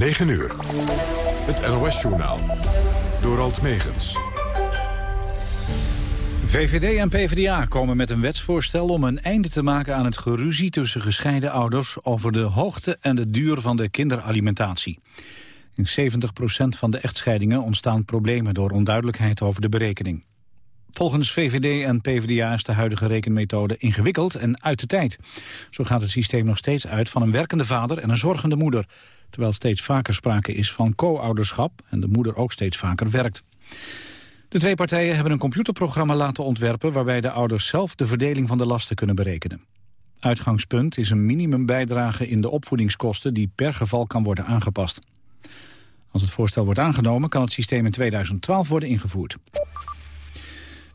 9 uur. Het NOS-journaal. Door Alt Megens. VVD en PvdA komen met een wetsvoorstel om een einde te maken aan het geruzie tussen gescheiden ouders over de hoogte en de duur van de kinderalimentatie. In 70% van de echtscheidingen ontstaan problemen door onduidelijkheid over de berekening. Volgens VVD en PvdA is de huidige rekenmethode ingewikkeld en uit de tijd. Zo gaat het systeem nog steeds uit van een werkende vader en een zorgende moeder. Terwijl steeds vaker sprake is van co-ouderschap en de moeder ook steeds vaker werkt. De twee partijen hebben een computerprogramma laten ontwerpen... waarbij de ouders zelf de verdeling van de lasten kunnen berekenen. Uitgangspunt is een minimumbijdrage in de opvoedingskosten... die per geval kan worden aangepast. Als het voorstel wordt aangenomen kan het systeem in 2012 worden ingevoerd.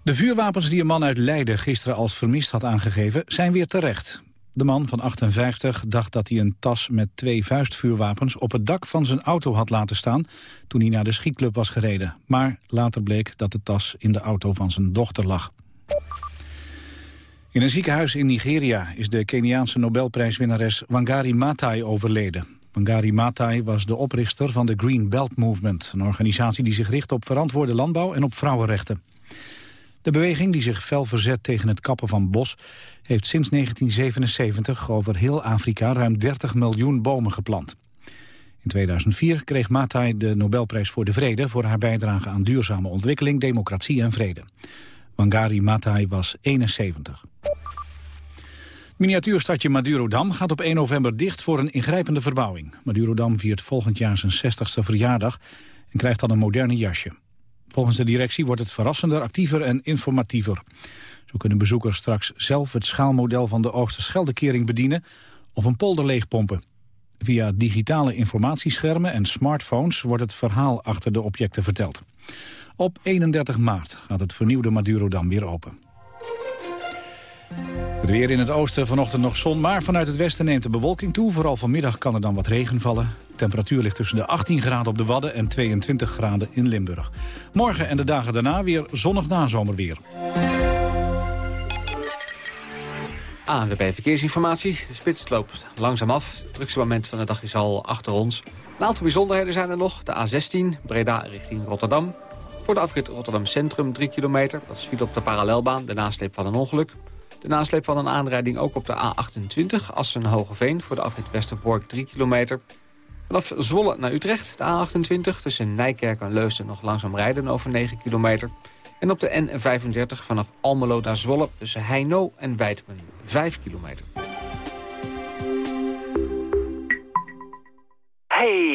De vuurwapens die een man uit Leiden gisteren als vermist had aangegeven... zijn weer terecht. De man van 58 dacht dat hij een tas met twee vuistvuurwapens... op het dak van zijn auto had laten staan toen hij naar de schietclub was gereden. Maar later bleek dat de tas in de auto van zijn dochter lag. In een ziekenhuis in Nigeria is de Keniaanse Nobelprijswinnares Wangari Maathai overleden. Wangari Maathai was de oprichter van de Green Belt Movement... een organisatie die zich richt op verantwoorde landbouw en op vrouwenrechten. De beweging, die zich fel verzet tegen het kappen van bos... heeft sinds 1977 over heel Afrika ruim 30 miljoen bomen geplant. In 2004 kreeg Matai de Nobelprijs voor de Vrede... voor haar bijdrage aan duurzame ontwikkeling, democratie en vrede. Wangari Maathai was 71. Miniatuurstadje Madurodam gaat op 1 november dicht voor een ingrijpende verbouwing. Madurodam viert volgend jaar zijn 60ste verjaardag en krijgt dan een moderne jasje. Volgens de directie wordt het verrassender, actiever en informatiever. Zo kunnen bezoekers straks zelf het schaalmodel van de Oosterscheldekering bedienen of een polder leegpompen. Via digitale informatieschermen en smartphones wordt het verhaal achter de objecten verteld. Op 31 maart gaat het vernieuwde Madurodam weer open. Het weer in het oosten vanochtend nog zon, maar vanuit het westen neemt de bewolking toe. Vooral vanmiddag kan er dan wat regen vallen. De temperatuur ligt tussen de 18 graden op de Wadden en 22 graden in Limburg. Morgen en de dagen daarna weer zonnig nazomerweer. ANWB Verkeersinformatie. De spits loopt langzaam af. Het drukste moment van de dag is al achter ons. Een aantal bijzonderheden zijn er nog. De A16, Breda richting Rotterdam. Voor de afrit Rotterdam Centrum 3 kilometer. Dat is op de parallelbaan, de nasleep van een ongeluk. De nasleep van een aanrijding ook op de A28, Assen-Hogeveen... voor de afrit Westerbork 3 kilometer. Vanaf Zwolle naar Utrecht, de A28, tussen Nijkerk en Leusden... nog langzaam rijden over 9 kilometer. En op de N35 vanaf Almelo naar Zwolle... tussen Heino en Weidmen 5 kilometer. Hey,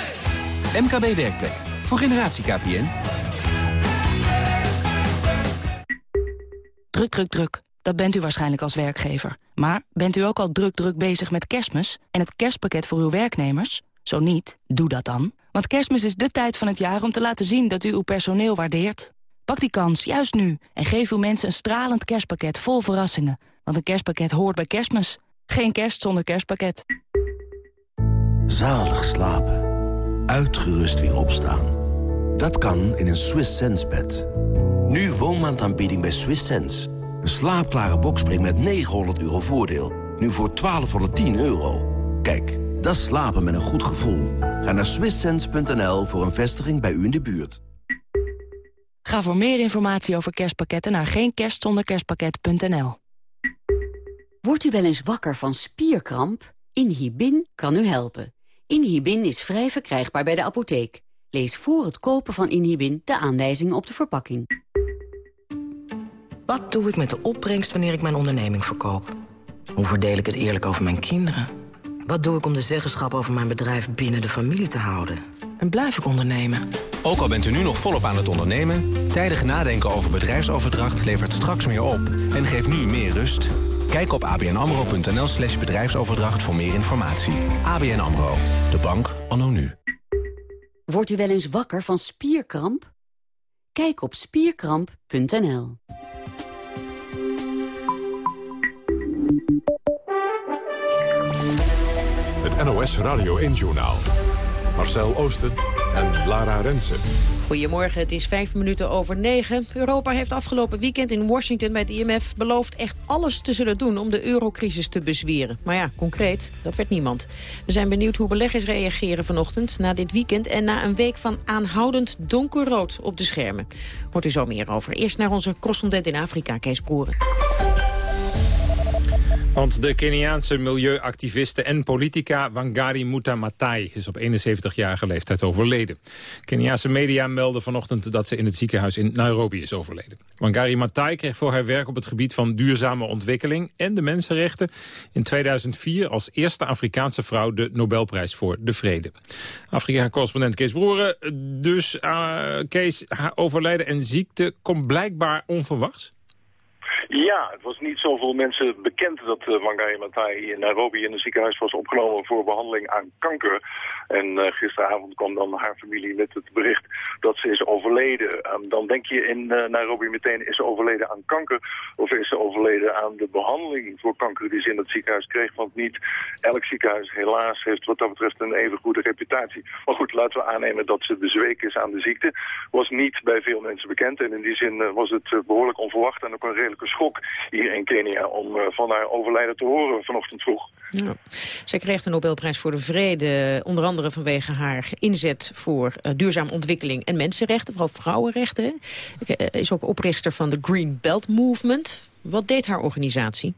MKB Werkplek. Voor generatie KPN. Druk, druk, druk. Dat bent u waarschijnlijk als werkgever. Maar bent u ook al druk, druk bezig met kerstmis... en het kerstpakket voor uw werknemers? Zo niet, doe dat dan. Want kerstmis is de tijd van het jaar om te laten zien dat u uw personeel waardeert. Pak die kans, juist nu. En geef uw mensen een stralend kerstpakket vol verrassingen. Want een kerstpakket hoort bij kerstmis. Geen kerst zonder kerstpakket. Zalig slapen uitgerust weer opstaan. Dat kan in een Swiss Sense bed. Nu woonmaandaanbieding bij Swiss Sense. Een slaapklare bokspring met 900 euro voordeel. Nu voor 1210 euro. Kijk, dat slapen met een goed gevoel. Ga naar swisssense.nl voor een vestiging bij u in de buurt. Ga voor meer informatie over kerstpakketten naar geenkerstzonderkerstpakket.nl. Wordt u wel eens wakker van spierkramp? Inhibin kan u helpen. Inhibin is vrij verkrijgbaar bij de apotheek. Lees voor het kopen van Inhibin de aanwijzingen op de verpakking. Wat doe ik met de opbrengst wanneer ik mijn onderneming verkoop? Hoe verdeel ik het eerlijk over mijn kinderen? Wat doe ik om de zeggenschap over mijn bedrijf binnen de familie te houden? En blijf ik ondernemen? Ook al bent u nu nog volop aan het ondernemen... tijdig nadenken over bedrijfsoverdracht levert straks meer op... en geeft nu meer rust... Kijk op abnamro.nl slash bedrijfsoverdracht voor meer informatie. ABN AMRO, de bank anno nu. Wordt u wel eens wakker van spierkramp? Kijk op spierkramp.nl. Het NOS Radio 1-journaal. Marcel Oosten en Lara Rensen. Goedemorgen, het is vijf minuten over negen. Europa heeft afgelopen weekend in Washington bij het IMF beloofd echt alles te zullen doen om de eurocrisis te bezweren. Maar ja, concreet, dat werd niemand. We zijn benieuwd hoe beleggers reageren vanochtend na dit weekend en na een week van aanhoudend donkerrood op de schermen. Hoort u zo meer over. Eerst naar onze correspondent in Afrika, Kees Broeren. Want de Keniaanse milieuactiviste en politica Wangari Maathai is op 71-jarige leeftijd overleden. Keniaanse media melden vanochtend dat ze in het ziekenhuis in Nairobi is overleden. Wangari Maathai kreeg voor haar werk op het gebied van duurzame ontwikkeling en de mensenrechten in 2004 als eerste Afrikaanse vrouw de Nobelprijs voor de Vrede. Afrika-correspondent Kees Broeren, dus uh, Kees, haar overlijden en ziekte komt blijkbaar onverwachts? Ja, het was niet zoveel mensen bekend dat uh, Wangari Maathai in Nairobi in een ziekenhuis was opgenomen voor behandeling aan kanker. En uh, gisteravond kwam dan haar familie met het bericht dat ze is overleden. Um, dan denk je in uh, Nairobi meteen, is ze overleden aan kanker of is ze overleden aan de behandeling voor kanker die ze in het ziekenhuis kreeg? Want niet elk ziekenhuis helaas heeft wat dat betreft een even goede reputatie. Maar goed, laten we aannemen dat ze bezweken is aan de ziekte. Was niet bij veel mensen bekend en in die zin was het behoorlijk onverwacht en ook een redelijke schok hier in Kenia om uh, van haar overlijden te horen vanochtend vroeg. Ja. Zij kreeg de Nobelprijs voor de Vrede, onder andere vanwege haar inzet voor uh, duurzaam ontwikkeling en mensenrechten, vooral vrouwenrechten. Uh, is ook oprichter van de Green Belt Movement. Wat deed haar organisatie?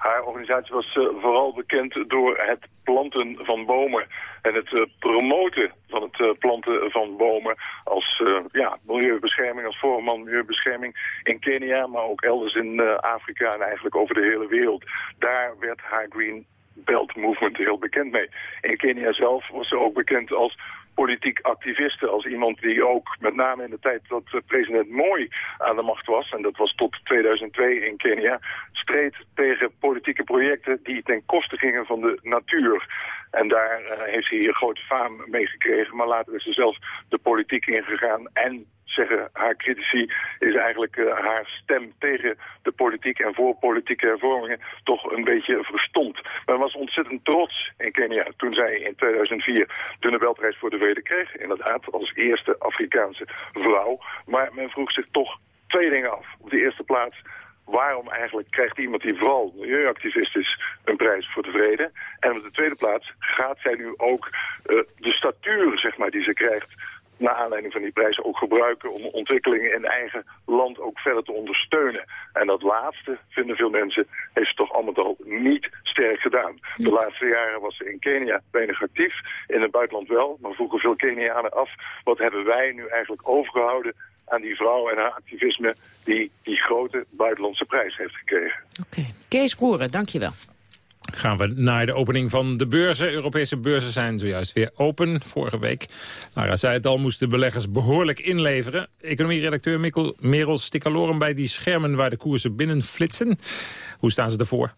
Haar organisatie was uh, vooral bekend door het planten van bomen en het uh, promoten van het uh, planten van bomen als ja, milieubescherming, als vorm van milieubescherming in Kenia, maar ook elders in Afrika en eigenlijk over de hele wereld. Daar werd haar Green Belt Movement heel bekend mee. In Kenia zelf was ze ook bekend als politiek activiste. Als iemand die ook, met name in de tijd dat president Mooi aan de macht was... en dat was tot 2002 in Kenia... streed tegen politieke projecten die ten koste gingen van de natuur. En daar uh, heeft hier grote faam mee gekregen. Maar later is ze zelf de politiek ingegaan en zeggen haar critici, is eigenlijk uh, haar stem tegen de politiek en voor politieke hervormingen toch een beetje verstomd. Men was ontzettend trots in Kenia toen zij in 2004 de Nobelprijs voor de Vrede kreeg. Inderdaad, als eerste Afrikaanse vrouw. Maar men vroeg zich toch twee dingen af. Op de eerste plaats, waarom eigenlijk krijgt iemand die vooral milieuactivist is een prijs voor de vrede? En op de tweede plaats gaat zij nu ook uh, de statuur zeg maar, die ze krijgt naar aanleiding van die prijzen ook gebruiken om ontwikkelingen in eigen land ook verder te ondersteunen. En dat laatste, vinden veel mensen, heeft ze toch allemaal al niet sterk gedaan. De laatste jaren was ze in Kenia weinig actief, in het buitenland wel, maar vroegen veel Kenianen af, wat hebben wij nu eigenlijk overgehouden aan die vrouw en haar activisme die die grote buitenlandse prijs heeft gekregen. Oké, okay. Kees Broeren, dankjewel. Gaan we naar de opening van de beurzen. Europese beurzen zijn zojuist weer open. Vorige week, Lara zei het al, moesten beleggers behoorlijk inleveren. Economie-redacteur Mikkel Merel Stikalorum bij die schermen waar de koersen binnen flitsen. Hoe staan ze ervoor?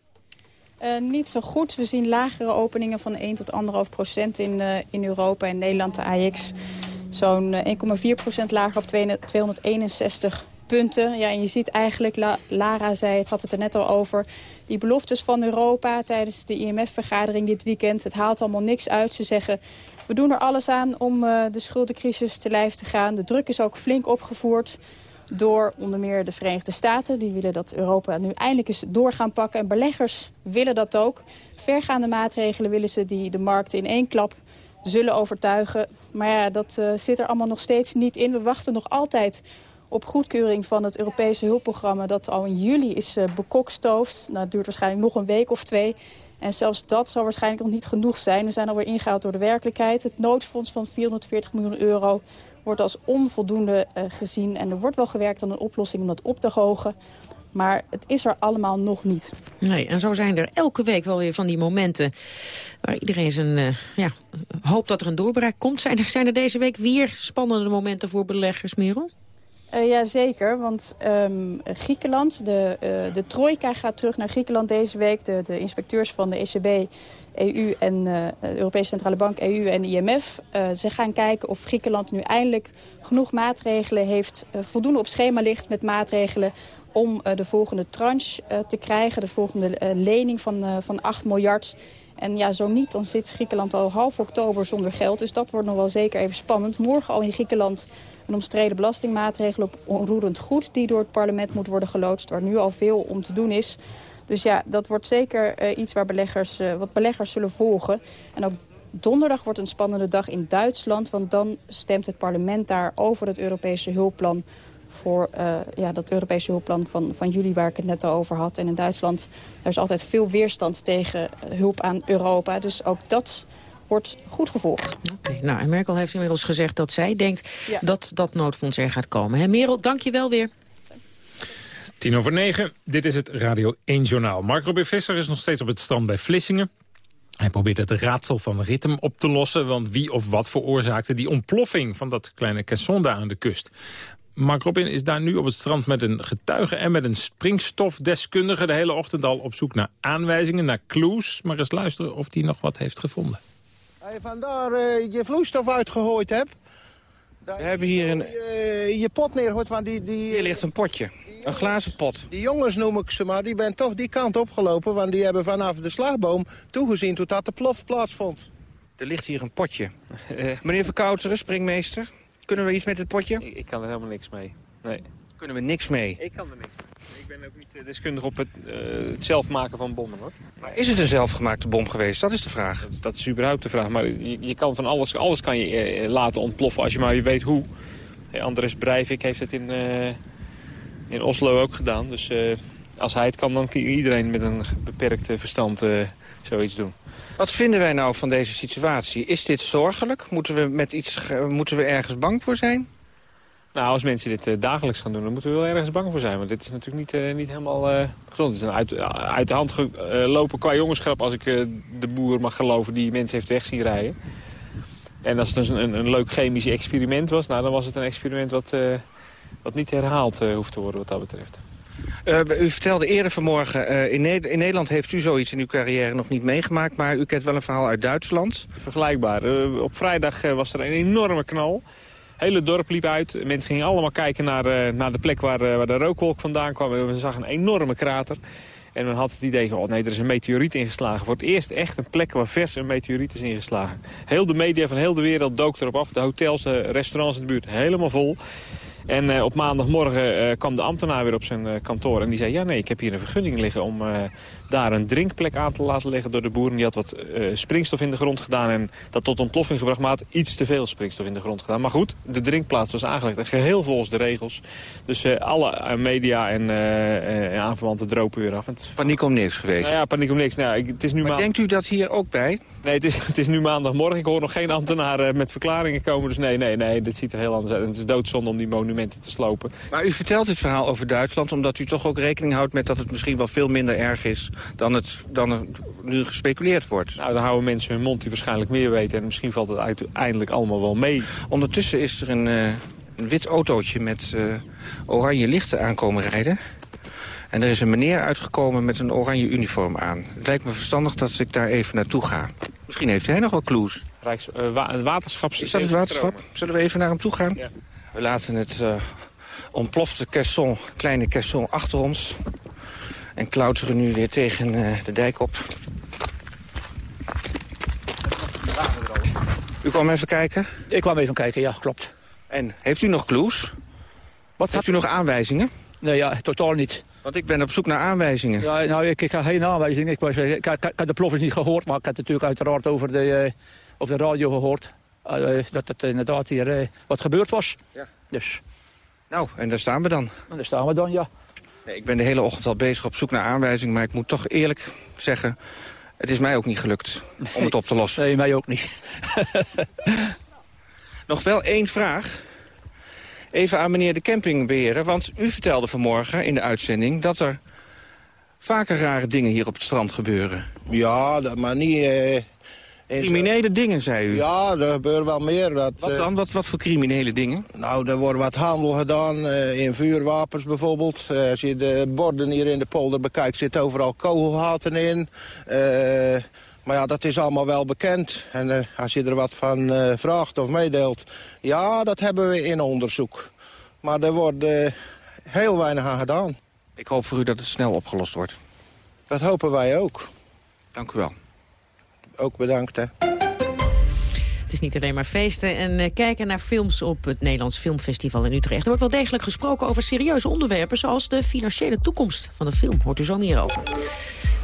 Uh, niet zo goed. We zien lagere openingen van 1 tot 1,5 procent in, uh, in Europa en Nederland. De AX zo'n 1,4 procent lager op 261 punten. Ja, en je ziet eigenlijk, La Lara zei, het had het er net al over... die beloftes van Europa tijdens de IMF-vergadering dit weekend... het haalt allemaal niks uit. Ze zeggen, we doen er alles aan om uh, de schuldencrisis te lijf te gaan. De druk is ook flink opgevoerd door onder meer de Verenigde Staten. Die willen dat Europa nu eindelijk eens door gaan pakken. En beleggers willen dat ook. Vergaande maatregelen willen ze die de markten in één klap zullen overtuigen. Maar ja, dat uh, zit er allemaal nog steeds niet in. We wachten nog altijd op goedkeuring van het Europese hulpprogramma... dat al in juli is uh, bekokstoofd. Nou, het duurt waarschijnlijk nog een week of twee. En zelfs dat zal waarschijnlijk nog niet genoeg zijn. We zijn alweer ingehaald door de werkelijkheid. Het noodfonds van 440 miljoen euro wordt als onvoldoende uh, gezien. En er wordt wel gewerkt aan een oplossing om dat op te hogen. Maar het is er allemaal nog niet. Nee, en zo zijn er elke week wel weer van die momenten... waar iedereen zijn uh, ja, hoopt dat er een doorbraak komt. Zijn er, zijn er deze week weer spannende momenten voor beleggers, Merel? Uh, ja, zeker. Want um, Griekenland, de, uh, de trojka gaat terug naar Griekenland deze week. De, de inspecteurs van de ECB, EU en uh, de Europese Centrale Bank, EU en IMF. ze gaan kijken of Griekenland nu eindelijk genoeg maatregelen heeft... voldoende op schema ligt met maatregelen om de volgende tranche te krijgen. De volgende lening van, van 8 miljard... En ja, zo niet, dan zit Griekenland al half oktober zonder geld. Dus dat wordt nog wel zeker even spannend. Morgen al in Griekenland een omstreden belastingmaatregel op onroerend goed... die door het parlement moet worden geloodst, waar nu al veel om te doen is. Dus ja, dat wordt zeker iets waar beleggers, wat beleggers zullen volgen. En ook donderdag wordt een spannende dag in Duitsland... want dan stemt het parlement daar over het Europese hulpplan voor uh, ja, dat Europese hulpplan van, van juli waar ik het net over had. En in Duitsland daar is altijd veel weerstand tegen hulp aan Europa. Dus ook dat wordt goed gevolgd. Oké, nou, en Merkel heeft inmiddels gezegd dat zij denkt dat dat noodfonds er gaat komen. Hè, Merel, dank je wel weer. Tien over negen, dit is het Radio 1 Journaal. Mark Robin Visser is nog steeds op het strand bij Vlissingen. Hij probeert het raadsel van ritme op te lossen... want wie of wat veroorzaakte die ontploffing van dat kleine caisson daar aan de kust. Mark Robin is daar nu op het strand met een getuige en met een springstofdeskundige... de hele ochtend al op zoek naar aanwijzingen, naar clues. Maar eens luisteren of hij nog wat heeft gevonden. Als je vandaar uh, je vloeistof uitgegooid hebt... We hebben hier een... Je, je pot neergooit van die, die... Hier ligt een potje. Een glazen pot. Die jongens noem ik ze maar, die ben toch die kant opgelopen... want die hebben vanaf de slagboom toegezien tot dat de plof plaatsvond. Er ligt hier een potje. Meneer Verkouteren, springmeester, kunnen we iets met het potje? Ik, ik, kan er helemaal niks mee, nee. Kunnen we niks mee? Ik kan er niks mee. Ik ben ook niet eh, deskundig op het, uh, het zelf maken van bommen. Hoor. Maar is het een zelfgemaakte bom geweest? Dat is de vraag. Dat, dat is überhaupt de vraag. Maar je, je, kan van alles, alles kan je uh, laten ontploffen als je maar weet hoe. Hey, Andres Breivik heeft het in, uh, in Oslo ook gedaan. Dus als hij het kan, dan kan iedereen met een beperkt verstand zoiets doen. Wat vinden wij nou van deze situatie? Is dit zorgelijk? Moeten we, met iets, moeten we ergens bang voor zijn? Nou, als mensen dit uh, dagelijks gaan doen, dan moeten we wel ergens bang voor zijn. Want dit is natuurlijk niet, uh, niet helemaal uh, gezond. Het is een uit, uit de hand lopen qua jongensgrap, als ik de boer mag geloven die mensen heeft weg zien rijden. En als het dus een, een, leuk chemisch experiment was, nou, dan was het een experiment wat, wat niet herhaald hoeft te worden wat dat betreft. U vertelde eerder vanmorgen, in, ne in, Nederland heeft u zoiets in uw carrière nog niet meegemaakt... maar u kent wel een verhaal uit Duitsland. Vergelijkbaar. op vrijdag was er een enorme knal hele dorp liep uit. Mensen gingen allemaal kijken naar, naar de plek waar, waar de rookwolk vandaan kwam. We zagen een enorme krater. En men had het idee van, oh nee, er is een meteoriet ingeslagen. Voor het eerst echt een plek waar vers een meteoriet is ingeslagen. Heel de media van heel de wereld dook erop af. De hotels, de restaurants in de buurt helemaal vol. En uh, op maandagmorgen uh, kwam de ambtenaar weer op zijn uh, kantoor en die zei... ja, nee, ik heb hier een vergunning liggen om daar een drinkplek aan te laten leggen door de boeren. Die had wat springstof in de grond gedaan en dat tot ontploffing gebracht... maar had iets te veel springstof in de grond gedaan. Maar goed, de drinkplaats was aangelegd, geheel volgens de regels. Dus alle media en aanverwanten dropen weer af. paniek om niks geweest? Nou ja, paniek om niks. Nou, ik, het is nu maar denkt u dat hier ook bij? Nee, het is, het is nu maandagmorgen. Ik hoor nog geen ambtenaren met verklaringen komen. Dus nee, nee, nee, dit ziet er heel anders uit. En het is doodzonde om die monumenten te slopen. Maar u vertelt dit verhaal over Duitsland... omdat u toch ook rekening houdt met dat het misschien wel veel minder erg is... dan, het, dan er nu gespeculeerd wordt. Nou, dan houden mensen hun mond die waarschijnlijk meer weten. En misschien valt het uiteindelijk allemaal wel mee. Ondertussen is er een, uh, een wit autootje met uh, oranje lichten aankomen rijden. En er is een meneer uitgekomen met een oranje uniform aan. Het lijkt me verstandig dat ik daar even naartoe ga. Misschien heeft hij nog wel clues. Rijks, uh, wa het waterschap... Is dat het waterschap? Zullen we even naar hem toe gaan? Ja. We laten het uh, ontplofte caisson, kleine caisson achter ons. En klauteren nu weer tegen uh, de dijk op. U kwam even kijken? Ik kwam even kijken, ja, klopt. En heeft u nog clues? Wat heeft u nog aanwijzingen? Nee, ja, totaal niet. Want ik ben op zoek naar aanwijzingen. Ja, nou, ik, ik heb geen aanwijzingen. Ik, was, ik, ik, ik, de plof niet gehoord, maar ik heb natuurlijk uiteraard over de, uh, op de radio gehoord... Uh, dat het inderdaad hier uh, wat gebeurd was. Ja. Dus. Nou, en daar staan we dan. En daar staan we dan, ja. Nee, ik ben de hele ochtend al bezig op zoek naar aanwijzingen... maar ik moet toch eerlijk zeggen, het is mij ook niet gelukt nee. om het op te lossen. Nee, mij ook niet. Nog wel één vraag even aan meneer de campingbeheerder. Want u vertelde vanmorgen in de uitzending dat er vaker rare dingen hier op het strand gebeuren. Ja, maar niet... Uh, Criminele dingen, zei u? Ja, er gebeurt wel meer. Dat, wat dan? Wat, wat voor criminele dingen? Nou, er wordt wat handel gedaan in vuurwapens bijvoorbeeld. als je de borden hier in de polder bekijkt, zit overal kogelhaten in. Maar ja, dat is allemaal wel bekend. En als je er wat van vraagt of meedeelt... ja, dat hebben we in onderzoek. Maar er wordt heel weinig aan gedaan. Ik hoop voor u dat het snel opgelost wordt. Dat hopen wij ook. Dank u wel. Ook bedankt, hè. Het is niet alleen maar feesten en uh, kijken naar films op het Nederlands Filmfestival in Utrecht. Er wordt wel degelijk gesproken over serieuze onderwerpen... zoals de financiële toekomst van de film. Hoort u zo meer over.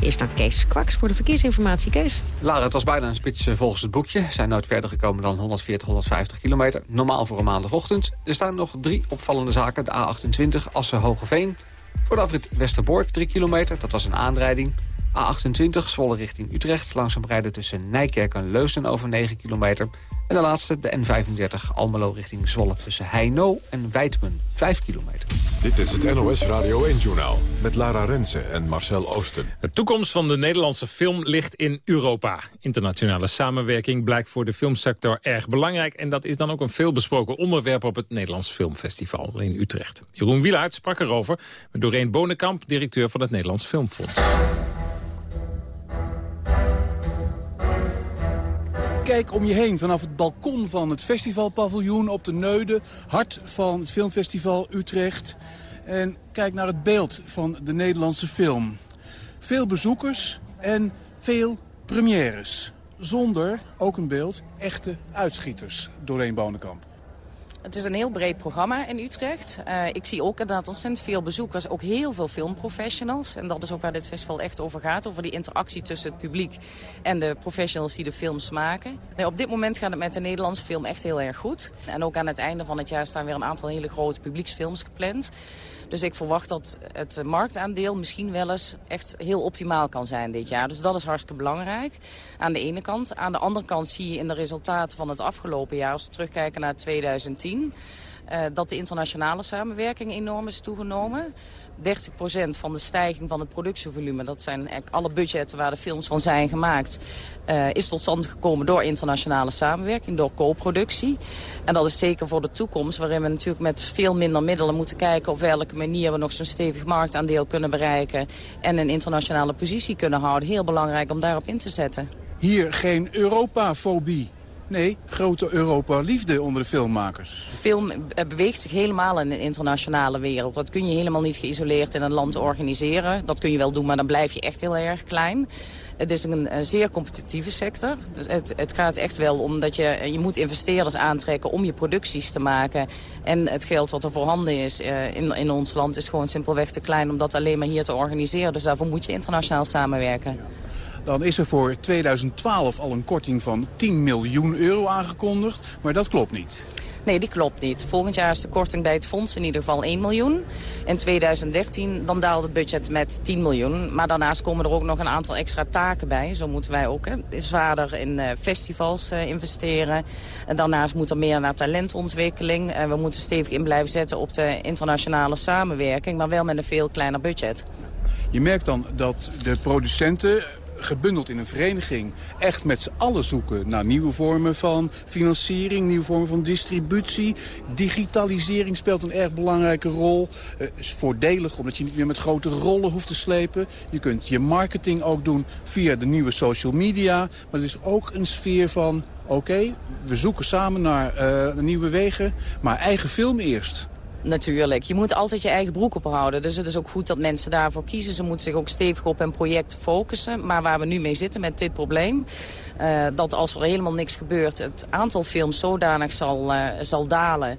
Eerst naar Kees Kwaks voor de verkeersinformatie. Kees. Lara, het was bijna een spits eh, volgens het boekje. Zijn nooit verder gekomen dan 140, 150 kilometer. Normaal voor een maandagochtend. Er staan nog drie opvallende zaken. De A28 Assen-Hogeveen. Voor de afrit Westerbork 3 kilometer. Dat was een aanrijding. A28 Zwolle richting Utrecht. Langzaam rijden tussen Nijkerk en Leusden over 9 kilometer. En de laatste, de N35 Almelo richting Zwolle tussen Heino en Wijtmen. 5 kilometer. Dit is het NOS Radio 1-journaal met Lara Rensen en Marcel Oosten. De toekomst van de Nederlandse film ligt in Europa. Internationale samenwerking blijkt voor de filmsector erg belangrijk... en dat is dan ook een veelbesproken onderwerp op het Nederlands Filmfestival in Utrecht. Jeroen Wielaert sprak erover met Doreen Bonenkamp, directeur van het Nederlands Filmfonds. Kijk om je heen vanaf het balkon van het festivalpaviljoen op de Neude, hart van het filmfestival Utrecht. En kijk naar het beeld van de Nederlandse film. Veel bezoekers en veel premières. Zonder, ook een beeld, echte uitschieters doorheen Bonenkamp. Het is een heel breed programma in Utrecht. Uh, ik zie ook inderdaad ontzettend veel bezoekers, ook heel veel filmprofessionals. En dat is ook waar dit festival echt over gaat, over die interactie tussen het publiek en de professionals die de films maken. Op dit moment gaat het met de Nederlandse film echt heel erg goed. En ook aan het einde van het jaar staan weer een aantal hele grote publieksfilms gepland. Dus ik verwacht dat het marktaandeel misschien wel eens echt heel optimaal kan zijn dit jaar. Dus dat is hartstikke belangrijk aan de ene kant. Aan de andere kant zie je in de resultaten van het afgelopen jaar, als we terugkijken naar 2010... Uh, dat de internationale samenwerking enorm is toegenomen. 30% van de stijging van het productievolume, dat zijn alle budgetten waar de films van zijn gemaakt, uh, is tot stand gekomen door internationale samenwerking, door co-productie. En dat is zeker voor de toekomst, waarin we natuurlijk met veel minder middelen moeten kijken op welke manier we nog zo'n stevig marktaandeel kunnen bereiken en een internationale positie kunnen houden. Heel belangrijk om daarop in te zetten. Hier geen Europafobie. Nee, grote Europa-liefde onder de filmmakers. Film beweegt zich helemaal in de internationale wereld. Dat kun je helemaal niet geïsoleerd in een land organiseren. Dat kun je wel doen, maar dan blijf je echt heel erg klein. Het is een, een zeer competitieve sector. Dus het, het, gaat echt wel om dat je, je moet investeerders aantrekken om je producties te maken. En het geld wat er voorhanden is uh, in, in ons land is gewoon simpelweg te klein om dat alleen maar hier te organiseren. Dus daarvoor moet je internationaal samenwerken. Dan is er voor 2012 al een korting van 10 miljoen euro aangekondigd. Maar dat klopt niet. Nee, die klopt niet. Volgend jaar is de korting bij het fonds in ieder geval 1 miljoen. In 2013 dan daalt het budget met 10 miljoen. Maar daarnaast komen er ook nog een aantal extra taken bij. Zo moeten wij ook hè, zwaarder in uh, festivals uh, investeren. En daarnaast moet er meer naar talentontwikkeling. Uh, we moeten stevig in blijven zetten op de internationale samenwerking. Maar wel met een veel kleiner budget. Je merkt dan dat de producenten gebundeld in een vereniging echt met z'n allen zoeken naar nieuwe vormen van financiering, nieuwe vormen van distributie. Digitalisering speelt een erg belangrijke rol. Het is voordelig omdat je niet meer met grote rollen hoeft te slepen. Je kunt je marketing ook doen via de nieuwe social media. Maar het is ook een sfeer van, oké, we zoeken samen naar uh, nieuwe wegen, maar eigen film eerst. Natuurlijk. Je moet altijd je eigen broek ophouden. Dus het is ook goed dat mensen daarvoor kiezen. Ze moeten zich ook stevig op hun project focussen. Maar waar we nu mee zitten met dit probleem... Uh, dat als er helemaal niks gebeurt... het aantal films zodanig zal, uh, zal dalen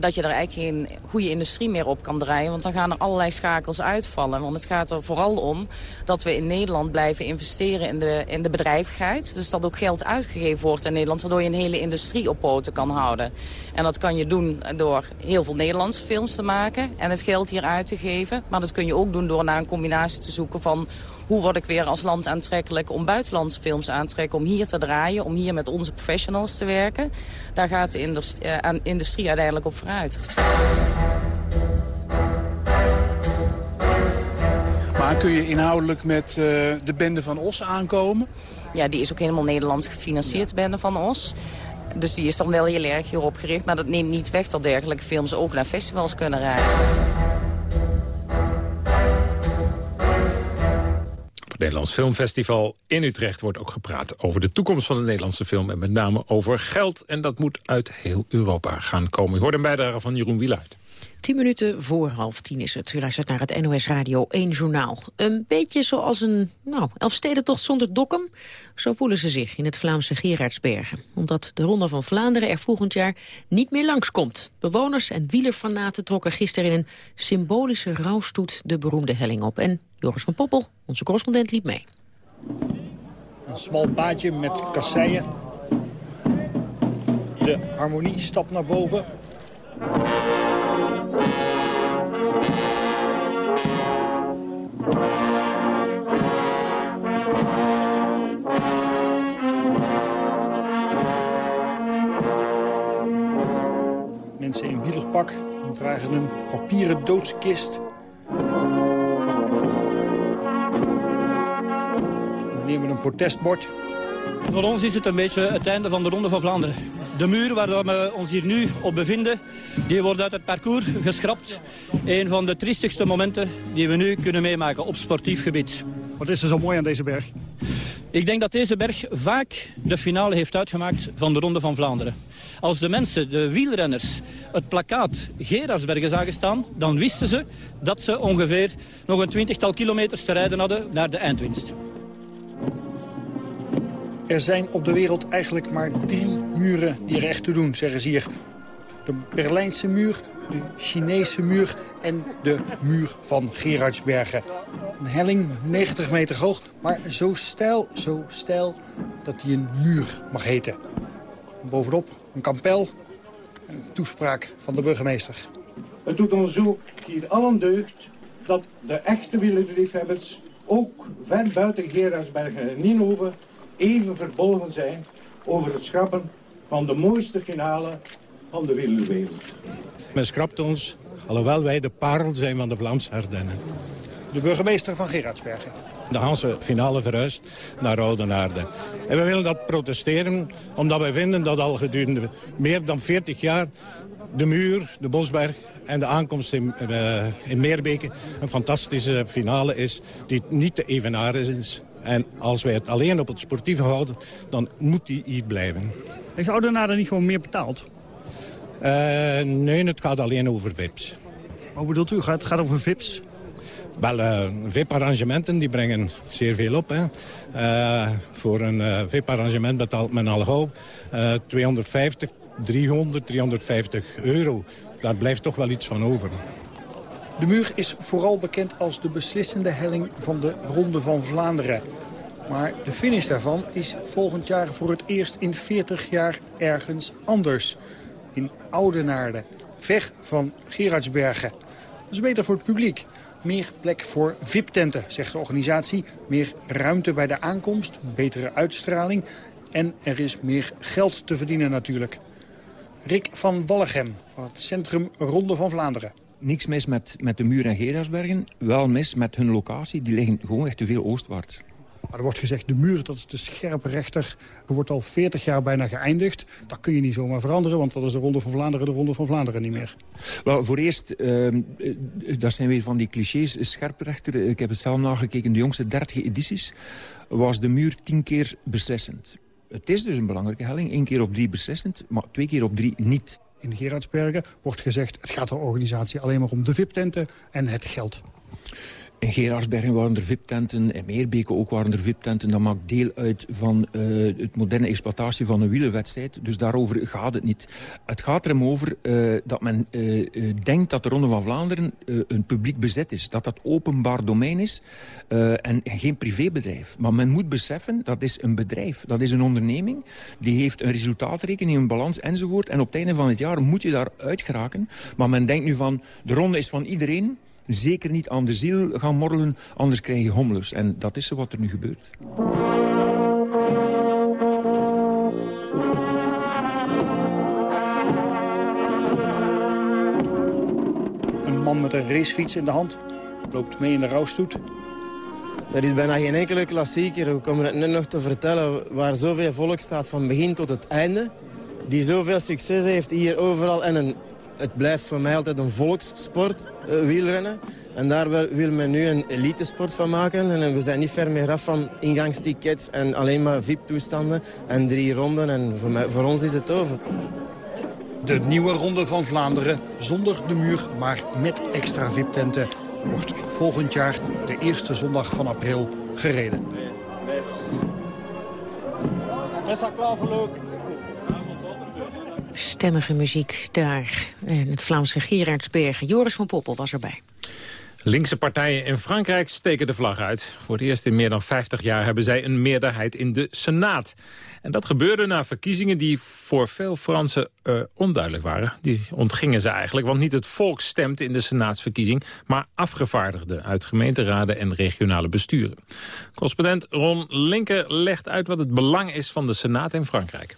dat je er eigenlijk geen goede industrie meer op kan draaien. Want dan gaan er allerlei schakels uitvallen. Want het gaat er vooral om dat we in Nederland blijven investeren in de, in de bedrijvigheid. Dus dat ook geld uitgegeven wordt in Nederland, waardoor je een hele industrie op poten kan houden. En dat kan je doen door heel veel Nederlandse films te maken en het geld hier uit te geven. Maar dat kun je ook doen door naar een combinatie te zoeken van hoe word ik weer als land aantrekkelijk om buitenlandse films aan te trekken... om hier te draaien, om hier met onze professionals te werken. Daar gaat de industrie, uh, industrie uiteindelijk op vooruit. Maar kun je inhoudelijk met uh, de bende van Os aankomen? ja, die is ook helemaal Nederlands gefinancierd binnen van ons. Dus die is dan wel heel erg hierop gericht. Maar dat neemt niet weg dat dergelijke films ook naar festivals kunnen reizen. Nederlands Filmfestival in Utrecht wordt ook gepraat over de toekomst van de Nederlandse film. En met name over geld. En dat moet uit heel Europa gaan komen. U hoort een bijdrage van Jeroen Wielaert. Tien minuten voor half tien is het. U luistert naar het NOS Radio 1 Journaal. Een beetje zoals een nou, Elfstedentocht zonder dokken. Zo voelen ze zich in het Vlaamse Gerardsbergen. Omdat de Ronde van Vlaanderen er volgend jaar niet meer langskomt. Bewoners en wielerfanaten trokken gisteren in een symbolische rouwstoet de beroemde helling op. En Joris van Poppel, onze correspondent, liep mee. Een smal paadje met kasseien. De harmonie stapt naar boven. Mensen in wielerpak dragen een papieren doodskist. Meneer met een protestbord. Voor ons is het een beetje het einde van de Ronde van Vlaanderen. De muur waar we ons hier nu op bevinden, die wordt uit het parcours geschrapt. Een van de triestigste momenten die we nu kunnen meemaken op sportief gebied. Wat is er zo mooi aan deze berg? Ik denk dat deze berg vaak de finale heeft uitgemaakt van de Ronde van Vlaanderen. Als de mensen, de wielrenners, het plakkaat Gerardsbergen zagen staan... dan wisten ze dat ze ongeveer nog een twintigtal kilometers te rijden hadden naar de eindwinst. Er zijn op de wereld eigenlijk maar drie muren die er echt te doen, zeggen ze hier. De Berlijnse muur, de Chinese muur en de muur van Gerardsbergen. Een helling 90 meter hoog, maar zo steil, zo steil dat hij een muur mag heten. Bovenop een kampel en een toespraak van de burgemeester. Het doet ons ook hier allen deugd dat de echte wielerliefhebbers ook ver buiten Gerardsbergen en Ninove even verbolgen zijn over het schrappen van de mooiste finale van de wielerwereld. Men schrapt ons, alhoewel wij de parel zijn van de Vlaamse Ardennen. De burgemeester van Gerardsbergen. De Hanse finale verhuist naar Oudenaarde. En we willen dat protesteren omdat wij vinden dat al gedurende meer dan 40 jaar... de muur, de Bosberg en de aankomst in, uh, in Meerbeke een fantastische finale is... die niet te evenaren is. En als wij het alleen op het sportieve houden, dan moet die hier blijven. Heeft Oudenaarde niet gewoon meer betaald? Uh, nee, het gaat alleen over VIP's. Hoe bedoelt u? Het gaat over VIP's? Wel, uh, VIP-arrangementen die brengen zeer veel op. Hè. Uh, voor een VIP-arrangement betaalt men al gauw 250, 300, 350 euro. Daar blijft toch wel iets van over. De muur is vooral bekend als de beslissende helling van de Ronde van Vlaanderen. Maar de finish daarvan is volgend jaar voor het eerst in 40 jaar ergens anders. In Oudenaarde, ver van Gerardsbergen. Dat is beter voor het publiek. Meer plek voor VIP-tenten, zegt de organisatie. Meer ruimte bij de aankomst, betere uitstraling. En er is meer geld te verdienen natuurlijk. Rick van Wallegem van het Centrum Ronde van Vlaanderen. Niks mis met, met de muur en Gerardsbergen. Wel mis met hun locatie. Die liggen gewoon echt te veel oostwaarts. Maar er wordt gezegd, de muur dat is de scherpe rechter. Er wordt al 40 jaar bijna geëindigd. Dat kun je niet zomaar veranderen, want dat is de Ronde van Vlaanderen de Ronde van Vlaanderen niet meer. Wel, voor eerst, uh, dat zijn weer van die clichés, scherpe rechter. Ik heb het zelf nagekeken, de jongste 30 edities was de muur tien keer beslissend. Het is dus een belangrijke helling, één keer op drie beslissend, maar twee keer op drie niet. In Gerardsbergen wordt gezegd, het gaat de organisatie alleen maar om de VIP-tenten en het geld. In Gerardsbergen waren er VIP-tenten, in Meerbeke ook waren er VIP-tenten. Dat maakt deel uit van uh, het moderne exploitatie van een wielerwedstrijd. Dus daarover gaat het niet. Het gaat er hem over uh, dat men uh, denkt dat de Ronde van Vlaanderen een publiek bezet is. Dat dat openbaar domein is en, en geen privébedrijf. Maar men moet beseffen, dat is een bedrijf. Dat is een onderneming. Die heeft een resultaatrekening, een balans enzovoort. En op het einde van het jaar moet je daar uitgeraken. Maar men denkt nu van, de ronde is van iedereen zeker niet aan de ziel gaan morrelen, anders krijg je hommelus. En dat is wat er nu gebeurt. Een man met een racefiets in de hand loopt mee in de rouwstoet. Er is bijna geen enkele klassieker, we komen het net nog te vertellen... waar zoveel volk staat van begin tot het einde. Die zoveel succes heeft hier overal. En een, het blijft voor mij altijd een volkssport, uh, wielrennen. En daar wil men nu een elitesport van maken. En we zijn niet ver meer af van ingangstickets en alleen maar VIP-toestanden en drie ronden. En voor, mij, voor ons is het over. De nieuwe Ronde van Vlaanderen, zonder de muur, maar met extra VIP-tenten... wordt volgend jaar de eerste zondag van april gereden. Is dat klaar voor Stemmige muziek daar. En het Vlaamse Gerardsbergen. Joris van Poppel was erbij. Linkse partijen in Frankrijk steken de vlag uit. Voor het eerst in meer dan 50 jaar hebben zij een meerderheid in de Senaat. En dat gebeurde na verkiezingen die voor veel Fransen uh, onduidelijk waren. Die ontgingen ze eigenlijk, want niet het volk stemt in de Senaatsverkiezing... maar afgevaardigden uit gemeenteraden en regionale besturen. Correspondent Ron Linker legt uit wat het belang is van de Senaat in Frankrijk.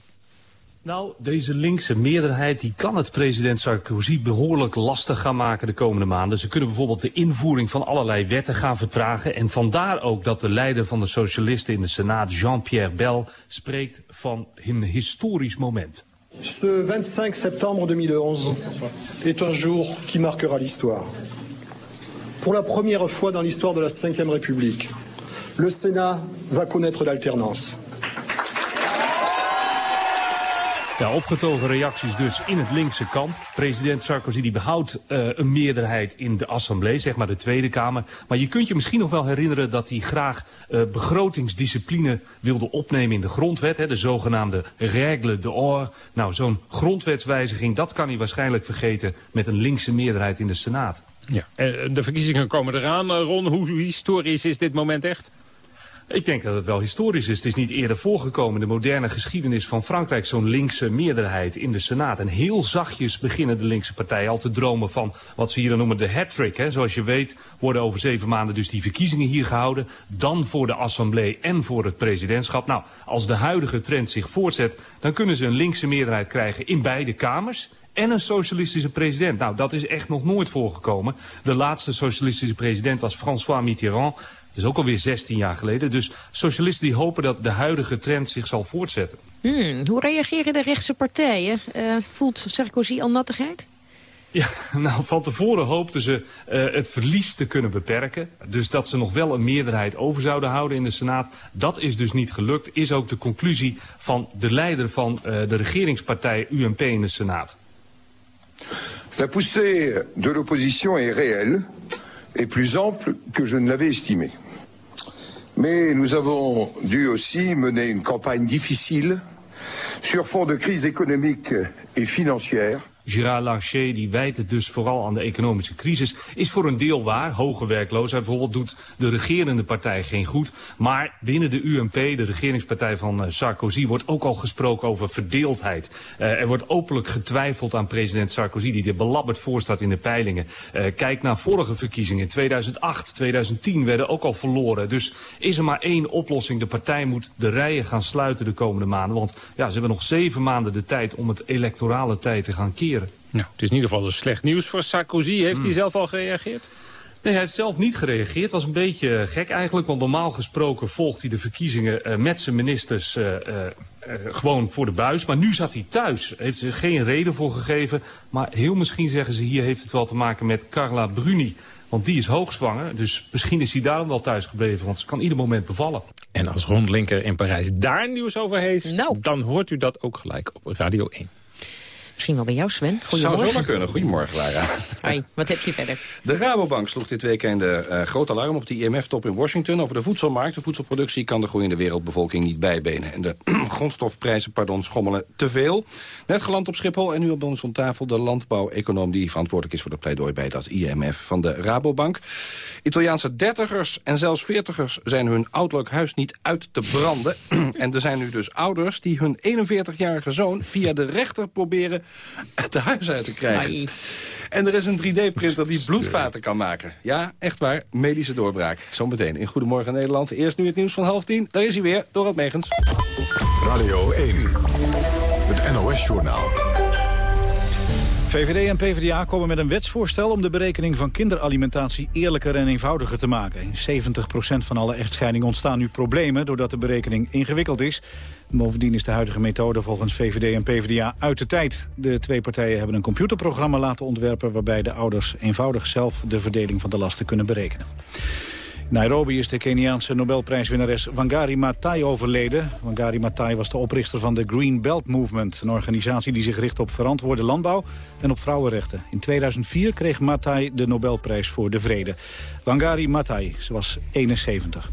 Nou, deze linkse meerderheid die kan het president Sarkozy behoorlijk lastig gaan maken de komende maanden. Ze kunnen bijvoorbeeld de invoering van allerlei wetten gaan vertragen. En vandaar ook dat de leider van de socialisten in de Senaat, Jean-Pierre Bel, spreekt van een historisch moment. Ce 25 septembre 2011 est un jour qui marquera l'histoire. Pour la première fois dans l'histoire de la Ve République, le Sénat va connaître l'alternance. Ja, opgetogen reacties dus in het linkse kamp. President Sarkozy die behoudt uh, een meerderheid in de Assemblée, zeg maar de Tweede Kamer. Maar je kunt je misschien nog wel herinneren dat hij graag uh, begrotingsdiscipline wilde opnemen in de grondwet. Hè, de zogenaamde règle d'or. Nou, zo'n grondwetswijziging, dat kan hij waarschijnlijk vergeten met een linkse meerderheid in de Senaat. Ja, de verkiezingen komen eraan. Ron, hoe historisch is dit moment echt? Ik denk dat het wel historisch is. Het is niet eerder voorgekomen in de moderne geschiedenis van Frankrijk... zo'n linkse meerderheid in de Senaat. En heel zachtjes beginnen de linkse partijen al te dromen van... wat ze hier dan noemen de hat-trick. Zoals je weet worden over zeven maanden dus die verkiezingen hier gehouden. Dan voor de Assemblée en voor het presidentschap. Nou, als de huidige trend zich voortzet... dan kunnen ze een linkse meerderheid krijgen in beide kamers en een socialistische president. Nou, dat is echt nog nooit voorgekomen. De laatste socialistische president was François Mitterrand. Het is ook alweer 16 jaar geleden. Dus socialisten die hopen dat de huidige trend zich zal voortzetten. Hmm, hoe reageren de rechtse partijen? Uh, voelt Sarkozy al nattigheid? Ja, nou, van tevoren hoopten ze uh, het verlies te kunnen beperken. Dus dat ze nog wel een meerderheid over zouden houden in de Senaat. Dat is dus niet gelukt, is ook de conclusie van de leider van uh, de regeringspartij UMP in de Senaat. La poussée de l'opposition est réelle et plus ample que je ne l'avais estimé. Mais nous avons dû aussi mener une campagne difficile sur fond de crise économique et financière Gérard Larcher die wijt het dus vooral aan de economische crisis. Is voor een deel waar. Hoge werkloosheid bijvoorbeeld doet de regerende partij geen goed. Maar binnen de UMP, de regeringspartij van uh, Sarkozy, wordt ook al gesproken over verdeeldheid. Uh, er wordt openlijk getwijfeld aan president Sarkozy die er belabberd voor staat in de peilingen. Uh, kijk naar vorige verkiezingen. 2008, 2010 werden ook al verloren. Dus is er maar één oplossing. De partij moet de rijen gaan sluiten de komende maanden. Want ja, ze hebben nog zeven maanden de tijd om het electorale tijd te gaan keren. Nou, het is in ieder geval dus slecht nieuws voor Sarkozy. Heeft hij zelf al gereageerd? Nee, hij heeft zelf niet gereageerd. Het was een beetje gek eigenlijk, want normaal gesproken volgt hij de verkiezingen uh, met zijn ministers uh, uh, gewoon voor de buis. Maar nu zat hij thuis. Heeft er geen reden voor gegeven. Maar heel misschien zeggen ze hier heeft het wel te maken met Carla Bruni. Want die is hoogzwanger, dus misschien is hij daarom wel thuis gebleven. Want ze kan ieder moment bevallen. En als Ron Linker in Parijs daar nieuws over heeft... Nou. dan hoort u dat ook gelijk op Radio 1. Misschien wel bij jou, Sven. Goedemorgen. Zou zomaar kunnen. Goedemorgen, Lara. Hoi, wat heb je verder? De Rabobank sloeg dit weekend de uh, groot alarm op de IMF-top in Washington... over de voedselmarkt. De voedselproductie kan de groeiende wereldbevolking niet bijbenen. En de grondstofprijzen pardon, schommelen te veel. Net geland op Schiphol en nu op de ons tafel de landbouweconoom... die verantwoordelijk is voor de pleidooi bij dat IMF van de Rabobank. Italiaanse dertigers en zelfs veertigers zijn hun ouderlijk huis niet uit te branden. en er zijn nu dus ouders die hun 41-jarige zoon via de rechter proberen het huis uit te krijgen. Ai. En er is een 3D-printer die bloedvaten kan maken. Ja, echt waar, medische doorbraak. Zometeen in Goedemorgen Nederland. Eerst nu het nieuws van half tien. Daar is hij weer, Dorot Megens. Radio 1, het NOS-journaal. VVD en PvdA komen met een wetsvoorstel om de berekening van kinderalimentatie eerlijker en eenvoudiger te maken. In 70% van alle echtscheidingen ontstaan nu problemen doordat de berekening ingewikkeld is. Bovendien is de huidige methode volgens VVD en PvdA uit de tijd. De twee partijen hebben een computerprogramma laten ontwerpen waarbij de ouders eenvoudig zelf de verdeling van de lasten kunnen berekenen. Nairobi is de Keniaanse Nobelprijswinnares Wangari Maathai overleden. Wangari Maathai was de oprichter van de Green Belt Movement... een organisatie die zich richt op verantwoorde landbouw en op vrouwenrechten. In 2004 kreeg Maathai de Nobelprijs voor de Vrede. Wangari Maathai, ze was 71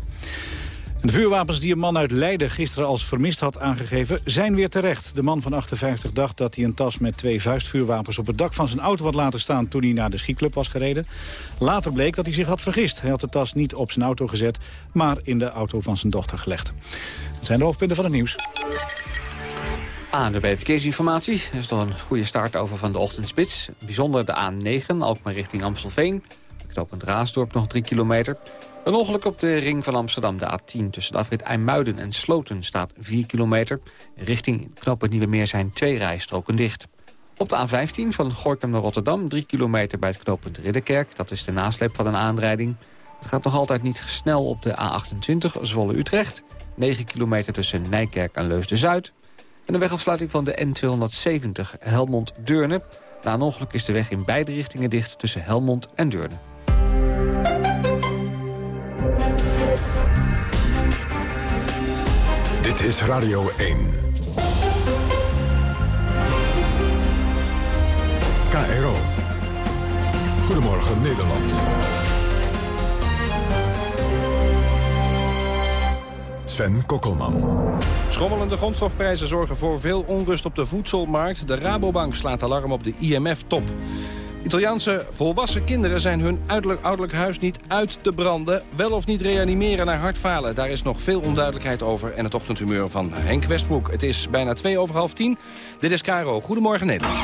de vuurwapens die een man uit Leiden gisteren als vermist had aangegeven... zijn weer terecht. De man van 58 dacht dat hij een tas met twee vuistvuurwapens... op het dak van zijn auto had laten staan toen hij naar de schietclub was gereden. Later bleek dat hij zich had vergist. Hij had de tas niet op zijn auto gezet, maar in de auto van zijn dochter gelegd. Dat zijn de hoofdpunten van het nieuws. Aan de verkeersinformatie. Er is toch een goede start over van de ochtendspits. Bijzonder de A9, Alkmaar richting Amstelveen. Knooppunt Raasdorp nog 3 kilometer. Een ongeluk op de ring van Amsterdam, de A10. Tussen de afrit IJmuiden en Sloten staat 4 kilometer. Richting knooppunt Nieuwe Meer zijn twee rijstroken dicht. Op de A15 van Gorkum naar Rotterdam, 3 kilometer bij het knooppunt Ridderkerk. Dat is de nasleep van een aanrijding. Het gaat nog altijd niet snel op de A28 Zwolle-Utrecht. 9 kilometer tussen Nijkerk en Leusden-Zuid. En de wegafsluiting van de N270 Helmond-Deurne. Na een ongeluk is de weg in beide richtingen dicht tussen Helmond en Deurne. Dit is Radio 1. KRO. Goedemorgen Nederland. Sven Kokkelman. Schommelende grondstofprijzen zorgen voor veel onrust op de voedselmarkt. De Rabobank slaat alarm op de IMF-top. Italiaanse volwassen kinderen zijn hun uiterlijk, ouderlijk huis niet uit te branden. Wel of niet reanimeren naar hartfalen. Daar is nog veel onduidelijkheid over. En het ochtendhumeur van Henk Westbroek. Het is bijna twee over half tien. Dit is Caro. Goedemorgen Nederland.